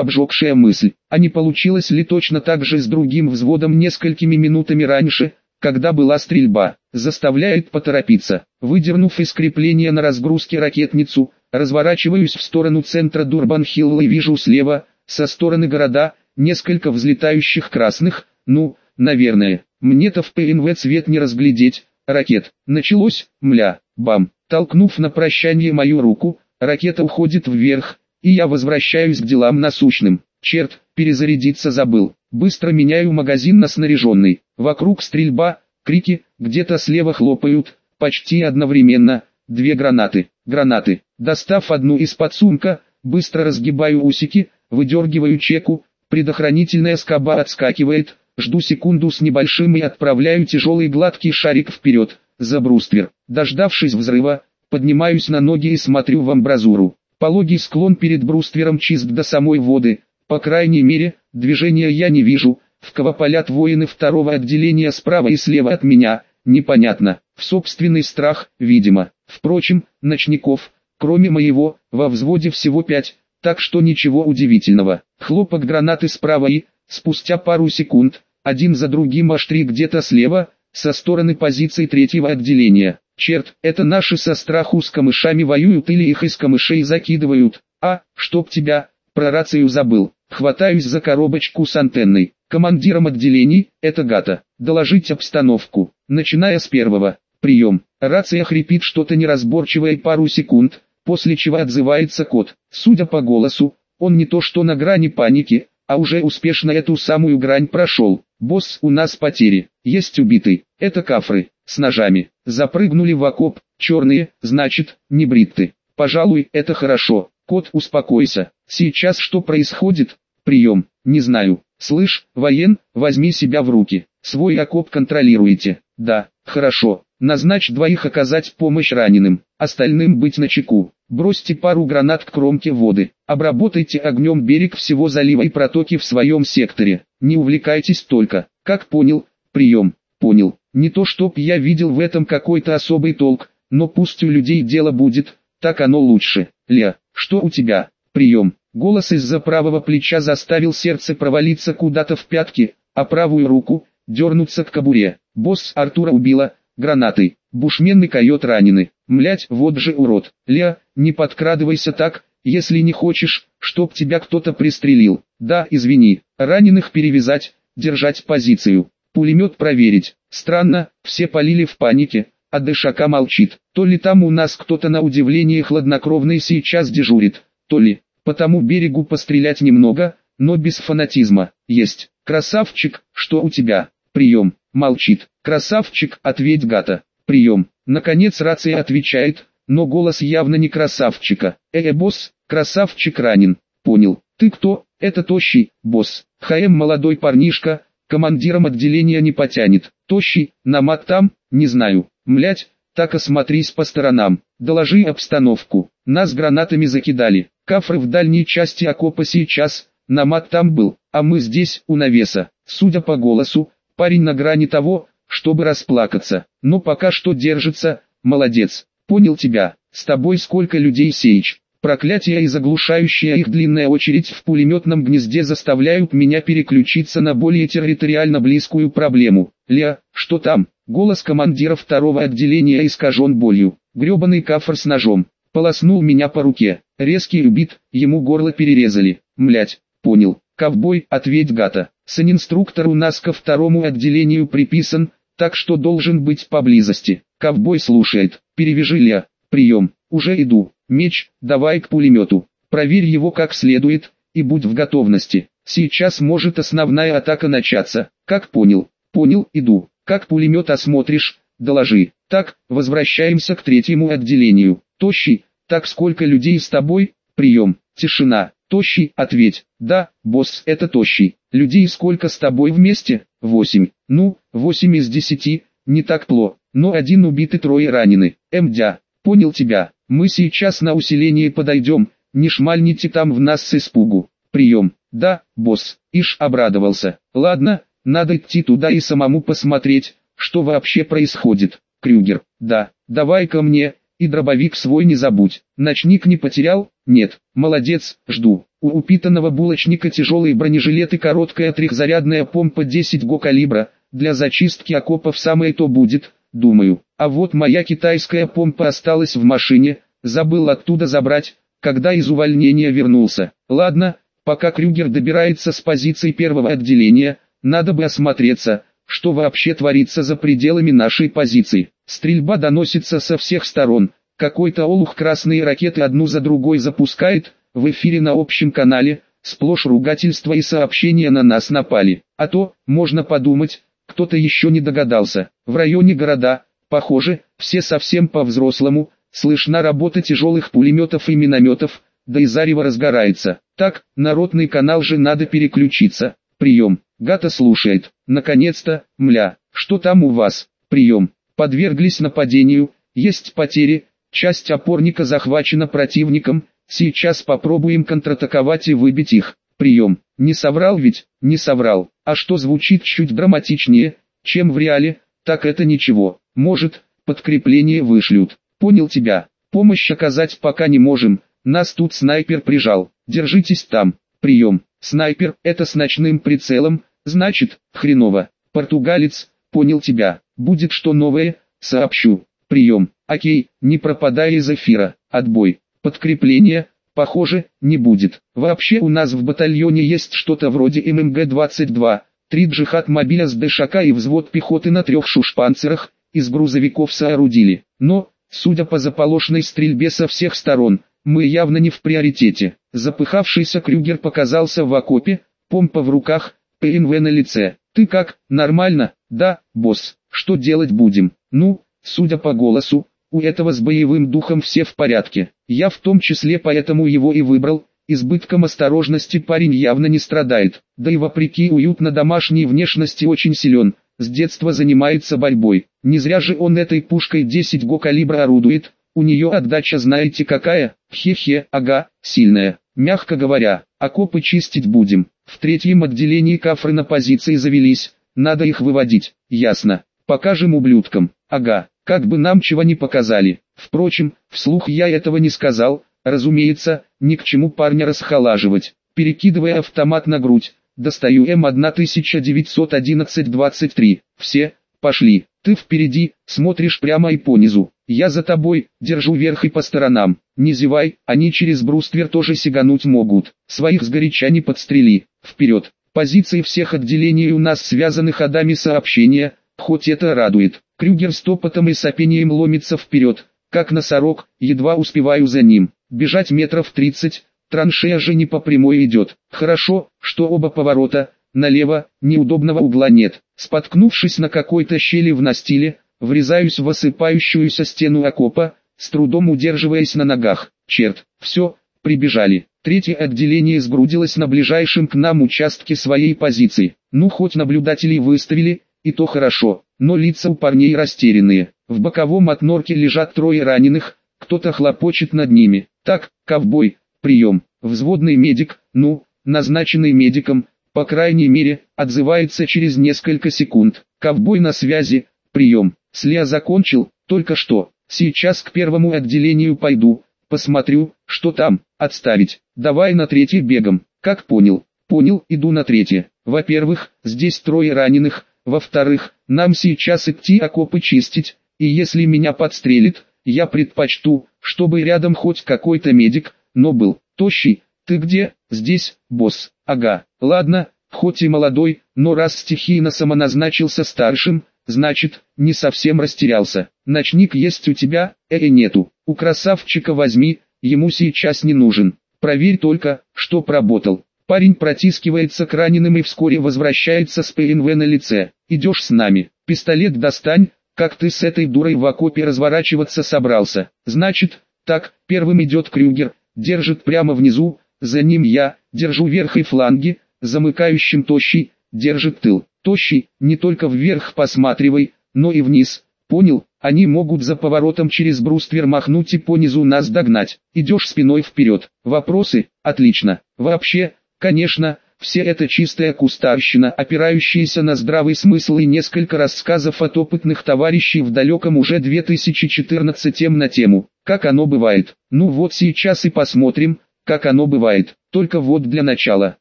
обжегшая мысль, а не получилось ли точно так же с другим взводом несколькими минутами раньше, когда была стрельба, заставляет поторопиться. Выдернув из крепления на разгрузке ракетницу, разворачиваюсь в сторону центра Дурбан-Хилла и вижу слева, со стороны города, несколько взлетающих красных, ну, наверное, мне-то в ПНВ цвет не разглядеть, ракет. Началось, мля, бам, толкнув на прощание мою руку, ракета уходит вверх, и я возвращаюсь к делам насущным. Черт, перезарядиться забыл. Быстро меняю магазин на снаряженный. Вокруг стрельба, крики, где-то слева хлопают, почти одновременно, две гранаты. Гранаты. Достав одну из подсумка, быстро разгибаю усики, выдергиваю чеку, предохранительная скоба отскакивает, жду секунду с небольшим и отправляю тяжелый гладкий шарик вперед, за бруствер. Дождавшись взрыва, поднимаюсь на ноги и смотрю в амбразуру. Пологий склон перед бруствером чист до самой воды, по крайней мере, движения я не вижу, в кого палят воины второго отделения справа и слева от меня, непонятно, в собственный страх, видимо. Впрочем, ночников, кроме моего, во взводе всего пять, так что ничего удивительного. Хлопок гранаты справа и, спустя пару секунд, один за другим три где-то слева, со стороны позиций третьего отделения. Черт, это наши со страху с камышами воюют или их из камышей закидывают. А, чтоб тебя, про рацию забыл. Хватаюсь за коробочку с антенной. Командиром отделений, это Гата. Доложить обстановку. Начиная с первого. Прием. Рация хрипит что-то неразборчивое пару секунд, после чего отзывается кот. Судя по голосу, он не то что на грани паники, а уже успешно эту самую грань прошел. Босс, у нас потери. Есть убитый. Это кафры с ножами, запрыгнули в окоп, черные, значит, не бритты. Пожалуй, это хорошо. Кот, успокойся. Сейчас что происходит? Прием, не знаю. Слышь, воен, возьми себя в руки. Свой окоп контролируете. Да, хорошо. Назначь двоих оказать помощь раненым, остальным быть начеку. Бросьте пару гранат к кромке воды. Обработайте огнем берег всего залива и протоки в своем секторе. Не увлекайтесь только. Как понял? Прием. Понял. Не то чтоб я видел в этом какой-то особый толк, но пусть у людей дело будет, так оно лучше. Ля, что у тебя? Прием. Голос из-за правого плеча заставил сердце провалиться куда-то в пятки, а правую руку дернуться к кобуре. Босс Артура убила, гранатой. Бушмен и койот ранены. Млять, вот же урод. Ля, не подкрадывайся так, если не хочешь, чтоб тебя кто-то пристрелил. Да, извини, раненых перевязать, держать позицию. Пулемет проверить. Странно, все полили в панике, а Дышака молчит. То ли там у нас кто-то на удивление хладнокровный сейчас дежурит, то ли, по тому берегу пострелять немного, но без фанатизма. Есть. Красавчик, что у тебя? Прием. Молчит. Красавчик, ответь гата. Прием. Наконец рация отвечает, но голос явно не красавчика. Э, босс, красавчик ранен. Понял. Ты кто? Это тощий, босс. ХМ молодой парнишка, командиром отделения не потянет. Тощий, намат там, не знаю. Млять, так осмотрись по сторонам. Доложи обстановку. Нас гранатами закидали. Кафры в дальней части окопа сейчас, намат там был, а мы здесь, у навеса. Судя по голосу, парень на грани того, чтобы расплакаться. Но пока что держится, молодец. Понял тебя. С тобой сколько людей сеич. Проклятие и заглушающая их длинная очередь в пулеметном гнезде заставляют меня переключиться на более территориально близкую проблему. Ля, что там? Голос командира второго отделения искажен болью. Гребаный кафр с ножом. Полоснул меня по руке. Резкий убит, ему горло перерезали. Млять, понял. Ковбой, ответь гата. Санинструктор у нас ко второму отделению приписан, так что должен быть поблизости. Ковбой слушает. Перевяжи Ля. Прием. Уже иду. Меч, давай к пулемету. Проверь его как следует, и будь в готовности. Сейчас может основная атака начаться. Как понял? Понял, иду. Как пулемет осмотришь, доложи. Так, возвращаемся к третьему отделению. Тощий, так сколько людей с тобой? Прием, тишина. Тощий, ответь. Да, босс, это Тощий. Людей сколько с тобой вместе? Восемь. Ну, восемь из десяти, не так плохо. Но один убит и трое ранены. Мдя, понял тебя. Мы сейчас на усиление подойдем, не шмальните там в нас с испугу. Прием. Да, босс. Иш обрадовался. Ладно, надо идти туда и самому посмотреть, что вообще происходит. Крюгер, да, давай ко мне, и дробовик свой не забудь. Ночник не потерял? Нет. Молодец, жду. У упитанного булочника тяжелый бронежилет и короткая трехзарядная помпа 10 го калибра. Для зачистки окопов самое то будет, думаю. А вот моя китайская помпа осталась в машине, забыл оттуда забрать, когда из увольнения вернулся. Ладно, пока Крюгер добирается с позиции первого отделения, надо бы осмотреться, что вообще творится за пределами нашей позиции. Стрельба доносится со всех сторон, какой-то олух красные ракеты одну за другой запускает, в эфире на общем канале, сплошь ругательства и сообщения на нас напали. А то, можно подумать, кто-то еще не догадался. В районе города, похоже, все совсем по-взрослому, слышна работа тяжелых пулеметов и минометов, да и зарево разгорается. Так, народный канал же надо переключиться. Прием. Гата слушает. Наконец-то, мля, что там у вас? Прием. Подверглись нападению, есть потери, Часть опорника захвачена противником, сейчас попробуем контратаковать и выбить их. Прием. Не соврал ведь? Не соврал. А что звучит чуть драматичнее, чем в реале, так это ничего. Может, подкрепление вышлют. Понял тебя. Помощь оказать пока не можем. Нас тут снайпер прижал. Держитесь там. Прием. Снайпер, это с ночным прицелом, значит, хреново. Португалец, понял тебя. Будет что новое, сообщу. Прием. Окей, не пропадай из эфира. Отбой. Подкрепление, похоже, не будет. Вообще у нас в батальоне есть что-то вроде ММГ-22, три джихад мобиля с ДШК и взвод пехоты на трех шушпанцерах, из грузовиков соорудили. Но, судя по заполошной стрельбе со всех сторон, мы явно не в приоритете. Запыхавшийся Крюгер показался в окопе, помпа в руках, ПНВ на лице. «Ты как, нормально?» «Да, босс, что делать будем?» «Ну, Судя по голосу, у этого с боевым духом все в порядке. Я в том числе поэтому его и выбрал. Избытком осторожности парень явно не страдает, да и вопреки уютно домашней внешности очень силен. С детства занимается борьбой. Не зря же он этой пушкой 10 го калибра орудует. У нее отдача знаете какая? Хе-хе, ага, сильная. Мягко говоря, окопы чистить будем. В третьем отделении кафры на позиции завелись. Надо их выводить. Ясно. Покажем ублюдкам. Ага, как бы нам чего не показали. Впрочем, вслух я этого не сказал, разумеется, ни к чему парня расхолаживать. Перекидывая автомат на грудь, достаю М1911-23. Все, пошли. Ты впереди, смотришь прямо и понизу. Я за тобой, держу верх и по сторонам. Не зевай, они через бруствер тоже сигануть могут. Своих сгоряча не подстрели. Вперед. Позиции всех отделений у нас связаны ходами сообщения, хоть это радует. Крюгер с топотом и сопением ломится вперед, как носорог, едва успеваю за ним. Бежать метров тридцать, траншея же не по прямой идет. Хорошо, что оба поворота, налево, неудобного угла нет. Споткнувшись на какой-то щели в настиле, врезаюсь в осыпающуюся стену окопа, с трудом удерживаясь на ногах. Черт, все, прибежали. Третье отделение сгрудилось на ближайшем к нам участке своей позиции. Ну хоть наблюдателей выставили, и то хорошо, но лица у парней растерянные. В боковом от норки лежат трое раненых, кто-то хлопочет над ними. Так, ковбой, прием, взводный медик, ну, назначенный медиком, по крайней мере, отзывается через несколько секунд. Ковбой на связи, прием, Слеа закончил, только что, сейчас к первому отделению пойду, посмотрю, что там, отставить, давай на третий бегом, как понял, понял, иду на третье. Во-первых, здесь трое раненых, во-вторых, нам сейчас идти окопы чистить, и если меня подстрелит, я предпочту, чтобы рядом хоть какой-то медик, но был. Тощий, ты где? Здесь, босс. Ага, ладно, хоть и молодой, но раз стихийно самоназначился старшим, значит, не совсем растерялся. Ночник есть у тебя, э, -э нету. У красавчика возьми, ему сейчас не нужен. Проверь только, что проработал. Парень протискивается к раненым и вскоре возвращается с ПНВ на лице. «Идешь с нами, пистолет достань, как ты с этой дурой в окопе разворачиваться собрался. Значит, так, первым идет Крюгер, держит прямо внизу, за ним я, держу верх и фланги, замыкающим тощий, держит тыл. Тощий, не только вверх посматривай, но и вниз, понял? Они могут за поворотом через бруствер махнуть и по низу нас догнать. Идешь спиной вперед. Вопросы? Отлично. Вообще, Конечно, Все это чистая кустарщина, опирающаяся на здравый смысл и несколько рассказов от опытных товарищей в далеком уже 2014 на тему, как оно бывает. Ну вот сейчас и посмотрим, как оно бывает. Только вот для начала.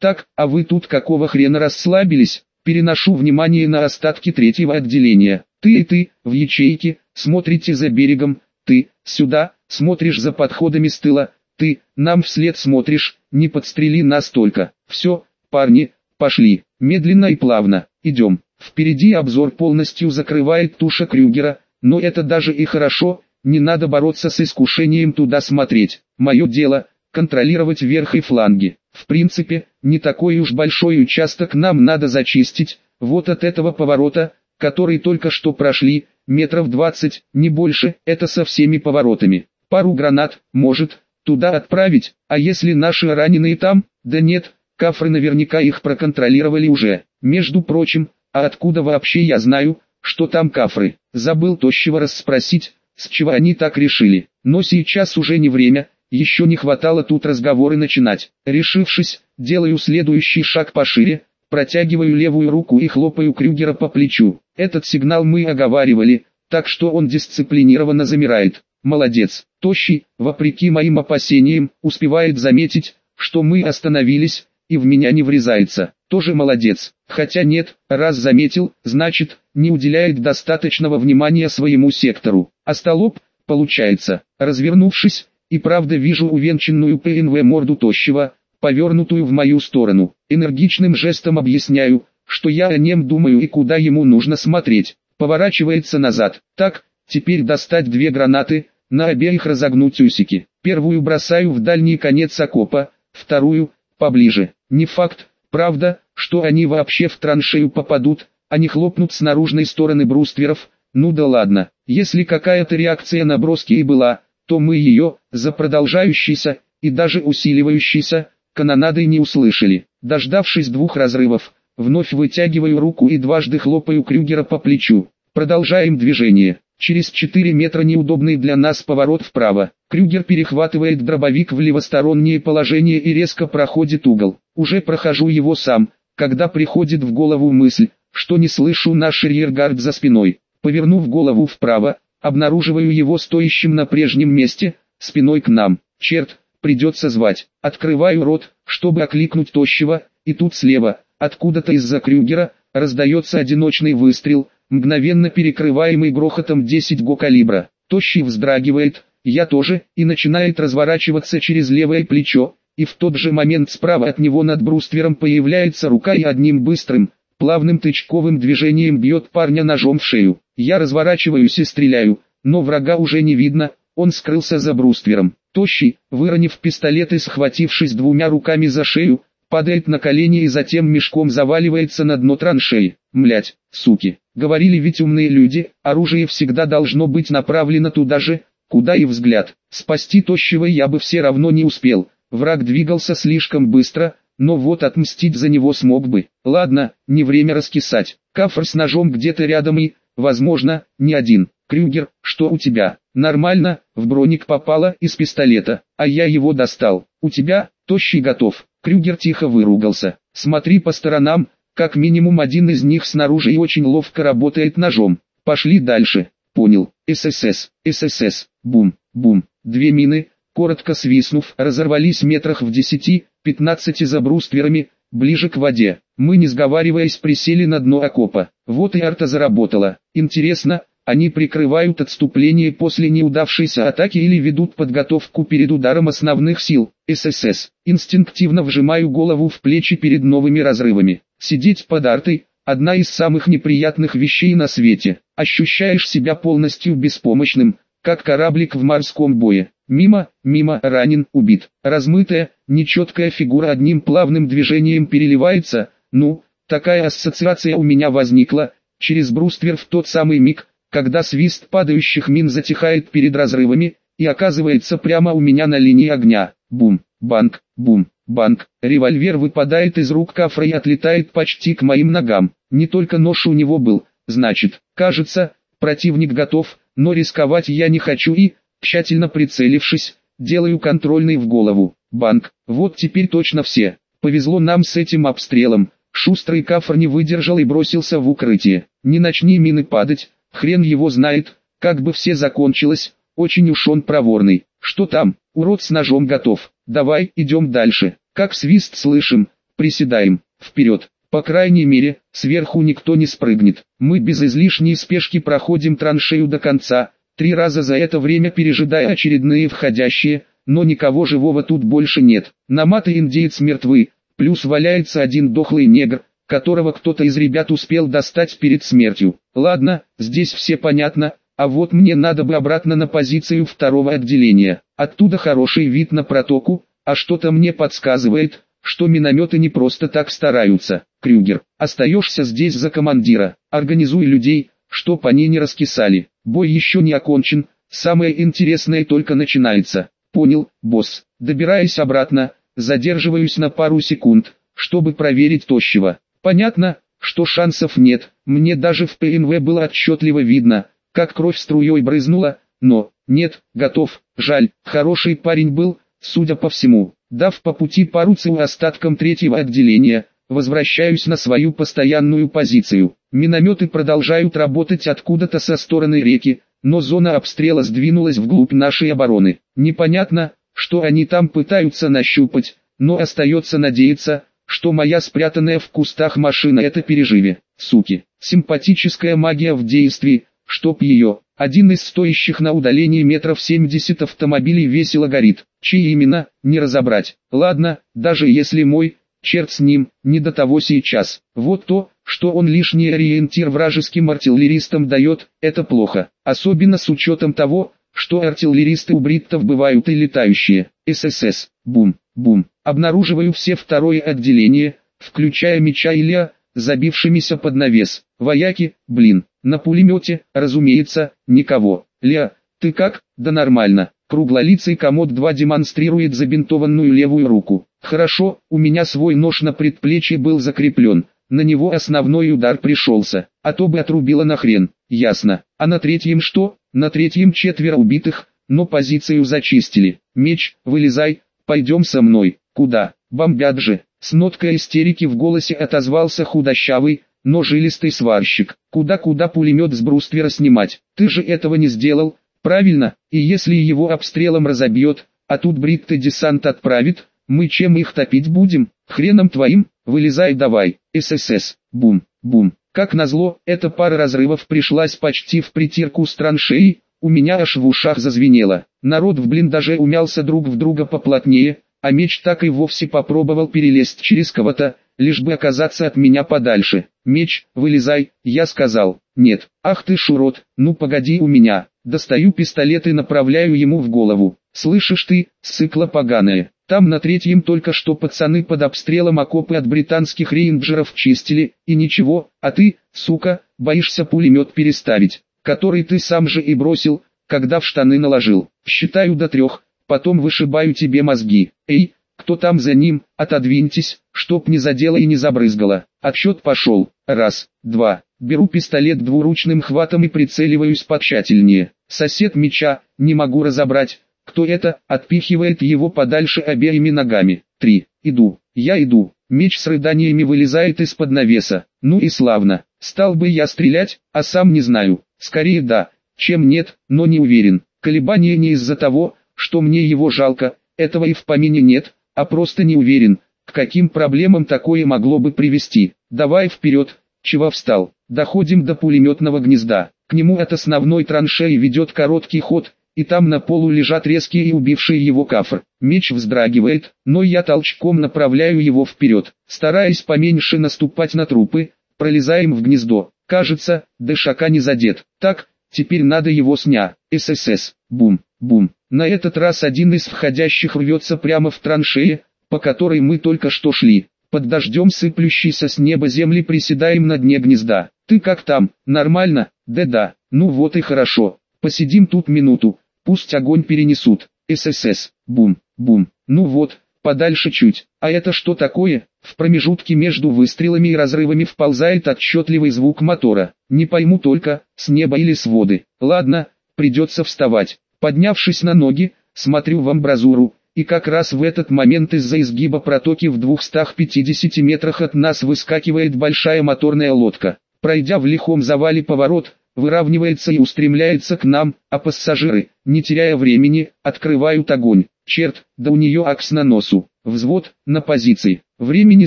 Так, а вы тут какого хрена расслабились? Переношу внимание на остатки третьего отделения. Ты и ты, в ячейке, смотрите за берегом. Ты, сюда, смотришь за подходами с тыла. Ты, нам вслед смотришь, не подстрели нас только. Все, парни, пошли. Медленно и плавно, идем. Впереди обзор полностью закрывает туша Крюгера, но это даже и хорошо, не надо бороться с искушением туда смотреть. Мое дело, контролировать верх и фланги. В принципе, не такой уж большой участок нам надо зачистить, вот от этого поворота, который только что прошли, метров 20, не больше, это со всеми поворотами. Пару гранат, может, туда отправить, а если наши раненые там, да нет, кафры наверняка их проконтролировали уже. Между прочим, а откуда вообще я знаю, что там кафры? Забыл тощего расспросить, с чего они так решили. Но сейчас уже не время, еще не хватало тут разговоры начинать. Решившись, делаю следующий шаг пошире, протягиваю левую руку и хлопаю Крюгера по плечу. Этот сигнал мы оговаривали, так что он дисциплинированно замирает. Молодец, тощий, вопреки моим опасениям, успевает заметить, что мы остановились, и в меня не врезается. Тоже молодец, хотя нет, раз заметил, значит, не уделяет достаточного внимания своему сектору. Остолоп, получается, развернувшись, и правда вижу увенчанную ПНВ морду тощего, повернутую в мою сторону. Энергичным жестом объясняю, что я о нем думаю и куда ему нужно смотреть. Поворачивается назад. Так, теперь достать две гранаты, на обеих разогнуть усики. Первую бросаю в дальний конец окопа, вторую, поближе. Не факт, правда, что они вообще в траншею попадут, они хлопнут с наружной стороны брустверов, ну да ладно. Если какая-то реакция на броски и была, то мы ее, за продолжающейся, и даже усиливающейся, канонадой не услышали. Дождавшись двух разрывов, вновь вытягиваю руку и дважды хлопаю Крюгера по плечу. Продолжаем движение. Через 4 метра неудобный для нас поворот вправо. Крюгер перехватывает дробовик в левостороннее положение и резко проходит угол. Уже прохожу его сам, когда приходит в голову мысль, что не слышу наш рьергард за спиной. Повернув голову вправо, Обнаруживаю его стоящим на прежнем месте, спиной к нам. Черт, придется звать. Открываю рот, чтобы окликнуть тощего, и тут слева, откуда-то из-за Крюгера, раздается одиночный выстрел, мгновенно перекрываемый грохотом 10 го калибра. Тощий вздрагивает, я тоже, и начинает разворачиваться через левое плечо, и в тот же момент справа от него над бруствером появляется рука и одним быстрым, плавным тычковым движением бьет парня ножом в шею. Я разворачиваюсь и стреляю, но врага уже не видно, он скрылся за бруствером. Тощий, выронив пистолет и схватившись двумя руками за шею, падает на колени и затем мешком заваливается на дно траншеи. Млять, суки, говорили ведь умные люди, оружие всегда должно быть направлено туда же, куда и взгляд. Спасти тощего я бы все равно не успел, враг двигался слишком быстро, но вот отмстить за него смог бы. Ладно, не время раскисать. Кафр с ножом где-то рядом и, возможно, не один. Крюгер, что у тебя? Нормально, в броник попало из пистолета, а я его достал. У тебя, тощий готов. Крюгер тихо выругался. Смотри по сторонам, как минимум один из них снаружи и очень ловко работает ножом. Пошли дальше. Понял. ССС, ССС, бум, бум. Две мины, коротко свистнув, разорвались метрах в десяти, пятнадцати за брустверами, ближе к воде. Мы не сговариваясь присели на дно окопа. Вот и арта заработала. Интересно, они прикрывают отступление после неудавшейся атаки или ведут подготовку перед ударом основных сил. ССС. Инстинктивно вжимаю голову в плечи перед новыми разрывами. Сидеть под артой – одна из самых неприятных вещей на свете. Ощущаешь себя полностью беспомощным, как кораблик в морском бое. Мимо, мимо, ранен, убит. Размытая, нечеткая фигура одним плавным движением переливается, ну, такая ассоциация у меня возникла, через бруствер в тот самый миг, когда свист падающих мин затихает перед разрывами, и оказывается прямо у меня на линии огня. Бум, банк, бум, банк. Револьвер выпадает из рук кафра и отлетает почти к моим ногам. Не только нож у него был, значит, кажется, противник готов, но рисковать я не хочу и, Тщательно прицелившись, делаю контрольный в голову. Банк, вот теперь точно все. Повезло нам с этим обстрелом. Шустрый кафр не выдержал и бросился в укрытие. Не начни мины падать, хрен его знает, как бы все закончилось, очень уж он проворный. Что там, урод с ножом готов, давай идем дальше. Как свист слышим, приседаем, вперед. По крайней мере, сверху никто не спрыгнет. Мы без излишней спешки проходим траншею до конца, три раза за это время пережидая очередные входящие, но никого живого тут больше нет. Намат и индеец мертвы, плюс валяется один дохлый негр, которого кто-то из ребят успел достать перед смертью. Ладно, здесь все понятно, а вот мне надо бы обратно на позицию второго отделения. Оттуда хороший вид на протоку, а что-то мне подсказывает, что минометы не просто так стараются. Крюгер, остаешься здесь за командира, организуй людей, чтоб они не раскисали. Бой еще не окончен, самое интересное только начинается. Понял, босс. Добираясь обратно, задерживаюсь на пару секунд, чтобы проверить тощего. Понятно, что шансов нет, мне даже в ПНВ было отчетливо видно, как кровь струей брызнула, но, нет, готов, жаль, хороший парень был, судя по всему. Дав по пути пару ЦУ остаткам третьего отделения, возвращаюсь на свою постоянную позицию. Минометы продолжают работать откуда-то со стороны реки, но зона обстрела сдвинулась вглубь нашей обороны. Непонятно, что они там пытаются нащупать, но остается надеяться, что моя спрятанная в кустах машина это переживе. Суки, симпатическая магия в действии, чтоб ее. Один из стоящих на удалении метров 70 автомобилей весело горит. Чьи именно, не разобрать. Ладно, даже если мой, черт с ним, не до того сейчас. Вот то, что он лишний ориентир вражеским артиллеристам дает, это плохо. Особенно с учетом того, что артиллеристы у бриттов бывают и летающие. ССС. Бум, бум. Обнаруживаю все второе отделение, включая меча Илья, забившимися под навес. Вояки, блин, на пулемете, разумеется, никого. Ля, ты как? Да нормально. Круглолицый комод-2 демонстрирует забинтованную левую руку. Хорошо, у меня свой нож на предплечье был закреплен. На него основной удар пришелся, а то бы отрубило нахрен. Ясно. А на третьем что? На третьем четверо убитых, но позицию зачистили. Меч, вылезай, пойдем со мной. Куда? Бомбят же. С ноткой истерики в голосе отозвался худощавый, но жилистый сварщик. Куда-куда пулемет с бруствера снимать? Ты же этого не сделал, правильно? И если его обстрелом разобьет, а тут бритты десант отправит, мы чем их топить будем? Хреном твоим, вылезай давай. ССС, бум, бум. Как назло, эта пара разрывов пришлась почти в притирку с траншеей, у меня аж в ушах зазвенело. Народ в блиндаже умялся друг в друга поплотнее, а меч так и вовсе попробовал перелезть через кого-то, лишь бы оказаться от меня подальше. «Меч, вылезай», я сказал. «Нет, ах ты шурот, ну погоди у меня». Достаю пистолет и направляю ему в голову. «Слышишь ты, сыкла поганая, там на третьем только что пацаны под обстрелом окопы от британских рейнджеров чистили, и ничего, а ты, сука, боишься пулемет переставить, который ты сам же и бросил, когда в штаны наложил. Считаю до трех, потом вышибаю тебе мозги. Эй, кто там за ним, отодвиньтесь, чтоб не задело и не забрызгало. Отсчет пошел. Раз, два. Беру пистолет двуручным хватом и прицеливаюсь потщательнее. Сосед меча, не могу разобрать, кто это, отпихивает его подальше обеими ногами. Три. Иду. Я иду. Меч с рыданиями вылезает из-под навеса. Ну и славно. Стал бы я стрелять, а сам не знаю. Скорее да, чем нет, но не уверен. Колебания не из-за того, что мне его жалко, этого и в помине нет, а просто не уверен, к каким проблемам такое могло бы привести. Давай вперед, чего встал. Доходим до пулеметного гнезда. К нему от основной траншеи ведет короткий ход, и там на полу лежат резкие и убившие его кафр. Меч вздрагивает, но я толчком направляю его вперед, стараясь поменьше наступать на трупы, пролезаем в гнездо. Кажется, Дэшака не задет. Так, теперь надо его сня. ССС. Бум, бум. На этот раз один из входящих рвется прямо в траншеи, по которой мы только что шли. Под дождем сыплющейся с неба земли приседаем на дне гнезда. Ты как там, нормально? Да-да, ну вот и хорошо. Посидим тут минуту, пусть огонь перенесут. ССС, бум, бум. Ну вот, подальше чуть. А это что такое? В промежутке между выстрелами и разрывами вползает отчетливый звук мотора. Не пойму только, с неба или с воды. Ладно, придется вставать. Поднявшись на ноги, смотрю в амбразуру, и как раз в этот момент из-за изгиба протоки в 250 метрах от нас выскакивает большая моторная лодка. Пройдя в лихом завале поворот, выравнивается и устремляется к нам, а пассажиры, не теряя времени, открывают огонь. Черт, да у нее акс на носу. Взвод, на позиции. Времени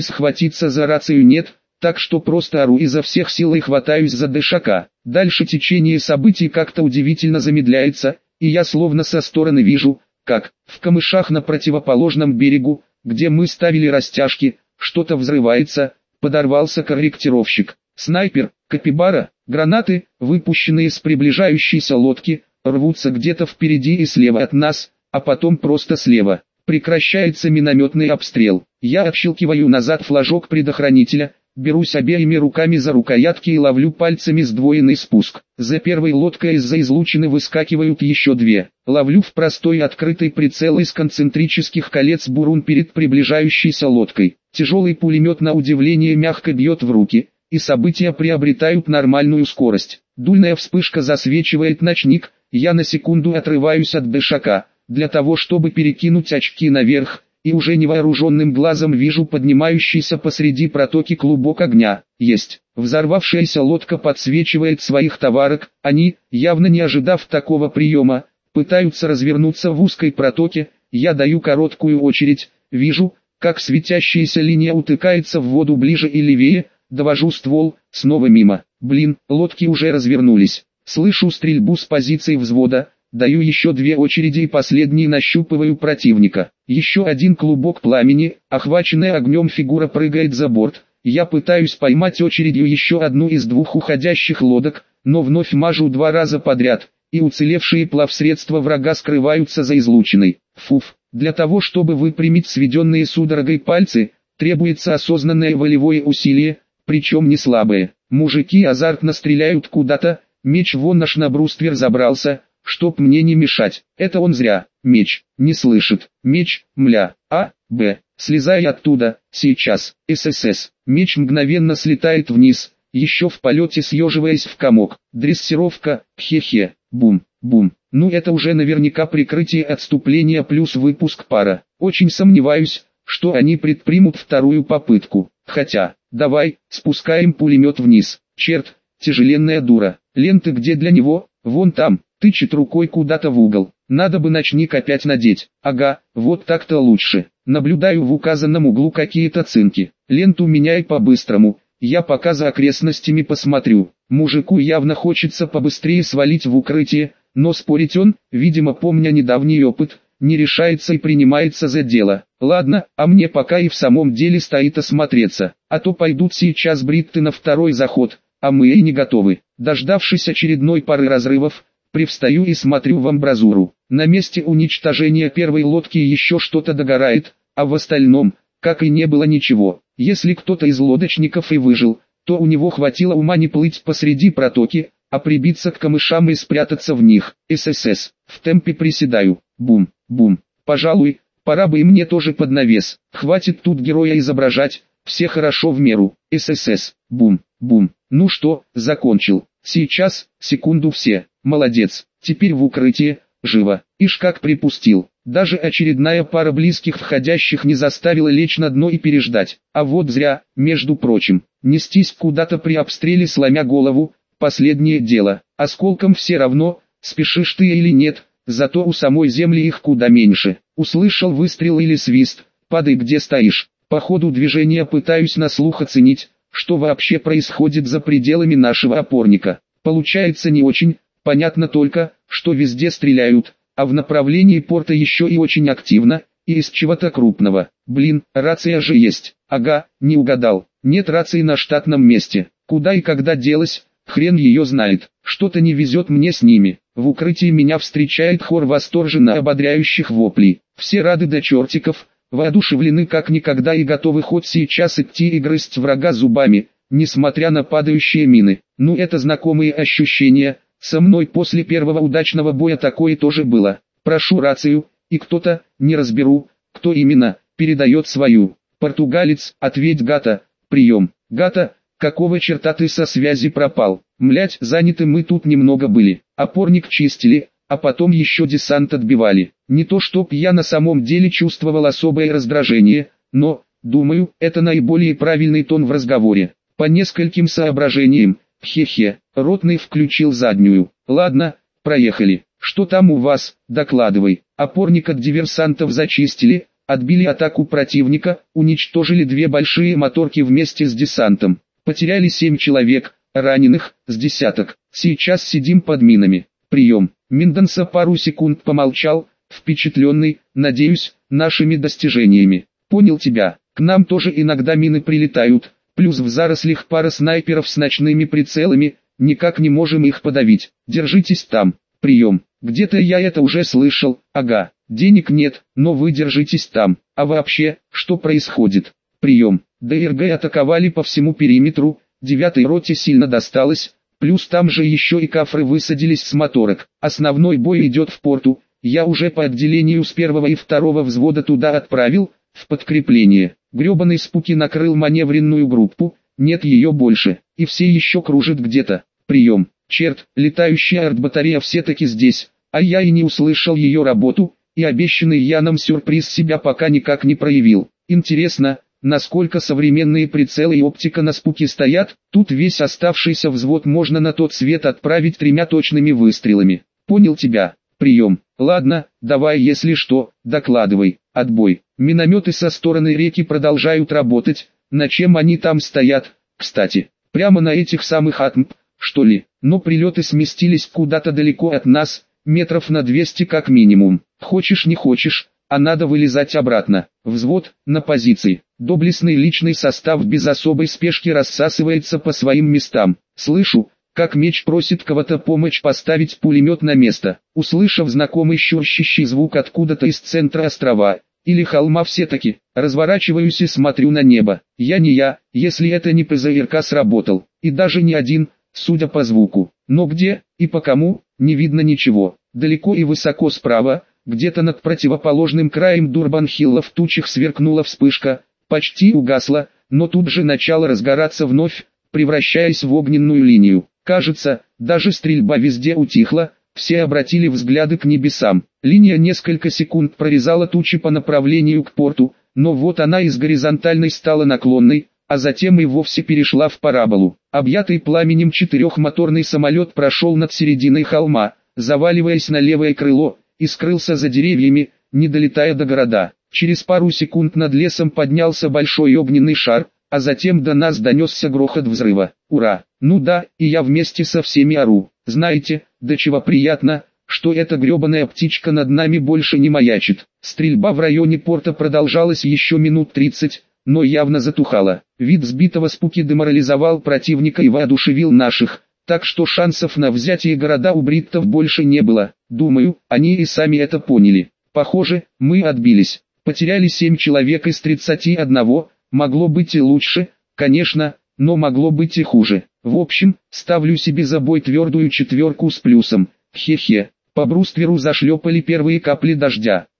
схватиться за рацию нет, так что просто ору изо всех сил и хватаюсь за дышака. Дальше течение событий как-то удивительно замедляется, и я словно со стороны вижу, как, в камышах на противоположном берегу, где мы ставили растяжки, что-то взрывается, подорвался корректировщик. Снайпер, капибара, гранаты, выпущенные с приближающейся лодки, рвутся где-то впереди и слева от нас, а потом просто слева. Прекращается минометный обстрел. Я отщелкиваю назад флажок предохранителя, Берусь обеими руками за рукоятки и ловлю пальцами сдвоенный спуск. За первой лодкой из-за излучины выскакивают еще две. Ловлю в простой открытый прицел из концентрических колец бурун перед приближающейся лодкой. Тяжелый пулемет на удивление мягко бьет в руки, и события приобретают нормальную скорость. Дульная вспышка засвечивает ночник, я на секунду отрываюсь от дышака, для того чтобы перекинуть очки наверх, и уже невооруженным глазом вижу поднимающийся посреди протоки клубок огня. Есть. Взорвавшаяся лодка подсвечивает своих товарок, они, явно не ожидав такого приема, пытаются развернуться в узкой протоке, я даю короткую очередь, вижу, как светящаяся линия утыкается в воду ближе и левее, довожу ствол, снова мимо. Блин, лодки уже развернулись. Слышу стрельбу с позиции взвода, Даю еще две очереди и последний нащупываю противника. Еще один клубок пламени, охваченная огнем фигура прыгает за борт. Я пытаюсь поймать очередью еще одну из двух уходящих лодок, но вновь мажу два раза подряд, и уцелевшие плавсредства врага скрываются за излучиной. Фуф, для того чтобы выпрямить сведенные судорогой пальцы, требуется осознанное волевое усилие, причем не слабое. Мужики азартно стреляют куда-то, меч вон наш на бруствер забрался, чтоб мне не мешать. Это он зря. Меч. Не слышит. Меч. Мля. А. Б. Слезай оттуда. Сейчас. ССС. Меч мгновенно слетает вниз. Еще в полете съеживаясь в комок. Дрессировка. Хе-хе. Бум. Бум. Ну это уже наверняка прикрытие отступления плюс выпуск пара. Очень сомневаюсь, что они предпримут вторую попытку. Хотя, давай, спускаем пулемет вниз. Черт, тяжеленная дура. Ленты где для него? Вон там. Тычет рукой куда-то в угол. Надо бы ночник опять надеть. Ага, вот так-то лучше. Наблюдаю в указанном углу какие-то цинки. Ленту меняй по-быстрому. Я пока за окрестностями посмотрю. Мужику явно хочется побыстрее свалить в укрытие, но спорить он, видимо помня недавний опыт, не решается и принимается за дело. Ладно, а мне пока и в самом деле стоит осмотреться, а то пойдут сейчас бритты на второй заход, а мы и не готовы. Дождавшись очередной пары разрывов, Привстаю и смотрю в амбразуру. На месте уничтожения первой лодки еще что-то догорает, а в остальном, как и не было ничего. Если кто-то из лодочников и выжил, то у него хватило ума не плыть посреди протоки, а прибиться к камышам и спрятаться в них. ССС. В темпе приседаю. Бум, бум. Пожалуй, пора бы и мне тоже под навес. Хватит тут героя изображать, все хорошо в меру. ССС. Бум, бум. Ну что, закончил. Сейчас, секунду все. Молодец, теперь в укрытие, живо. Ишь как припустил. Даже очередная пара близких входящих не заставила лечь на дно и переждать. А вот зря, между прочим, нестись куда-то при обстреле сломя голову, последнее дело. Осколком все равно, спешишь ты или нет, зато у самой земли их куда меньше. Услышал выстрел или свист, падай где стоишь. По ходу движения пытаюсь на слух оценить, что вообще происходит за пределами нашего опорника. Получается не очень, Понятно только, что везде стреляют, а в направлении порта еще и очень активно, и из чего-то крупного. Блин, рация же есть. Ага, не угадал. Нет рации на штатном месте. Куда и когда делась, хрен ее знает. Что-то не везет мне с ними. В укрытии меня встречает хор восторженно ободряющих воплей. Все рады до чертиков, воодушевлены как никогда и готовы хоть сейчас идти и грызть врага зубами, несмотря на падающие мины. Ну это знакомые ощущения, со мной после первого удачного боя такое тоже было. Прошу рацию, и кто-то, не разберу, кто именно, передает свою. Португалец, ответь Гата, прием. Гата, какого черта ты со связи пропал? Млять, заняты мы тут немного были. Опорник чистили, а потом еще десант отбивали. Не то чтоб я на самом деле чувствовал особое раздражение, но, думаю, это наиболее правильный тон в разговоре. По нескольким соображениям, хе-хе, ротный включил заднюю. Ладно, проехали. Что там у вас, докладывай. Опорник от диверсантов зачистили, отбили атаку противника, уничтожили две большие моторки вместе с десантом. Потеряли семь человек, раненых, с десяток. Сейчас сидим под минами. Прием. Минденса пару секунд помолчал, впечатленный, надеюсь, нашими достижениями. Понял тебя. К нам тоже иногда мины прилетают, плюс в зарослях пара снайперов с ночными прицелами, никак не можем их подавить. Держитесь там. Прием. Где-то я это уже слышал. Ага. Денег нет, но вы держитесь там. А вообще, что происходит? Прием. ДРГ атаковали по всему периметру, девятой роте сильно досталось, плюс там же еще и кафры высадились с моторок. Основной бой идет в порту, я уже по отделению с первого и второго взвода туда отправил, в подкрепление. Гребаный спуки накрыл маневренную группу, нет ее больше, и все еще кружат где-то. Прием. Черт, летающая артбатарея все-таки здесь, а я и не услышал ее работу, и обещанный Яном сюрприз себя пока никак не проявил. Интересно, насколько современные прицелы и оптика на спуке стоят, тут весь оставшийся взвод можно на тот свет отправить тремя точными выстрелами. Понял тебя, прием. Ладно, давай если что, докладывай, отбой. Минометы со стороны реки продолжают работать, на чем они там стоят, кстати, прямо на этих самых атмп, что ли, но прилеты сместились куда-то далеко от нас, метров на 200 как минимум. Хочешь не хочешь, а надо вылезать обратно. Взвод, на позиции. Доблестный личный состав без особой спешки рассасывается по своим местам. Слышу, как меч просит кого-то помочь поставить пулемет на место. Услышав знакомый щурщащий звук откуда-то из центра острова, или холма все-таки, разворачиваюсь и смотрю на небо. Я не я, если это не ПЗРК сработал, и даже не один, судя по звуку. Но где, и по кому, не видно ничего. Далеко и высоко справа, где-то над противоположным краем Дурбанхилла в тучах сверкнула вспышка, почти угасла, но тут же начала разгораться вновь, превращаясь в огненную линию. Кажется, даже стрельба везде утихла, все обратили взгляды к небесам. Линия несколько секунд прорезала тучи по направлению к порту, но вот она из горизонтальной стала наклонной, а затем и вовсе перешла в параболу. Объятый пламенем четырехмоторный самолет прошел над серединой холма, заваливаясь на левое крыло, и скрылся за деревьями, не долетая до города. Через пару секунд над лесом поднялся большой огненный шар, а затем до нас донесся грохот взрыва. Ура! Ну да, и я вместе со всеми ору. Знаете, до чего приятно, что эта гребаная птичка над нами больше не маячит. Стрельба в районе порта продолжалась еще минут 30, но явно затухала. Вид сбитого спуки деморализовал противника и воодушевил наших, так что шансов на взятие города у бриттов больше не было. Думаю, они и сами это поняли. Похоже, мы отбились. Потеряли 7 человек из 31, могло быть и лучше, конечно, но могло быть и хуже. В общем, ставлю себе за бой твердую четверку с плюсом. Хе-хе, по брустверу зашлепали первые капли дождя.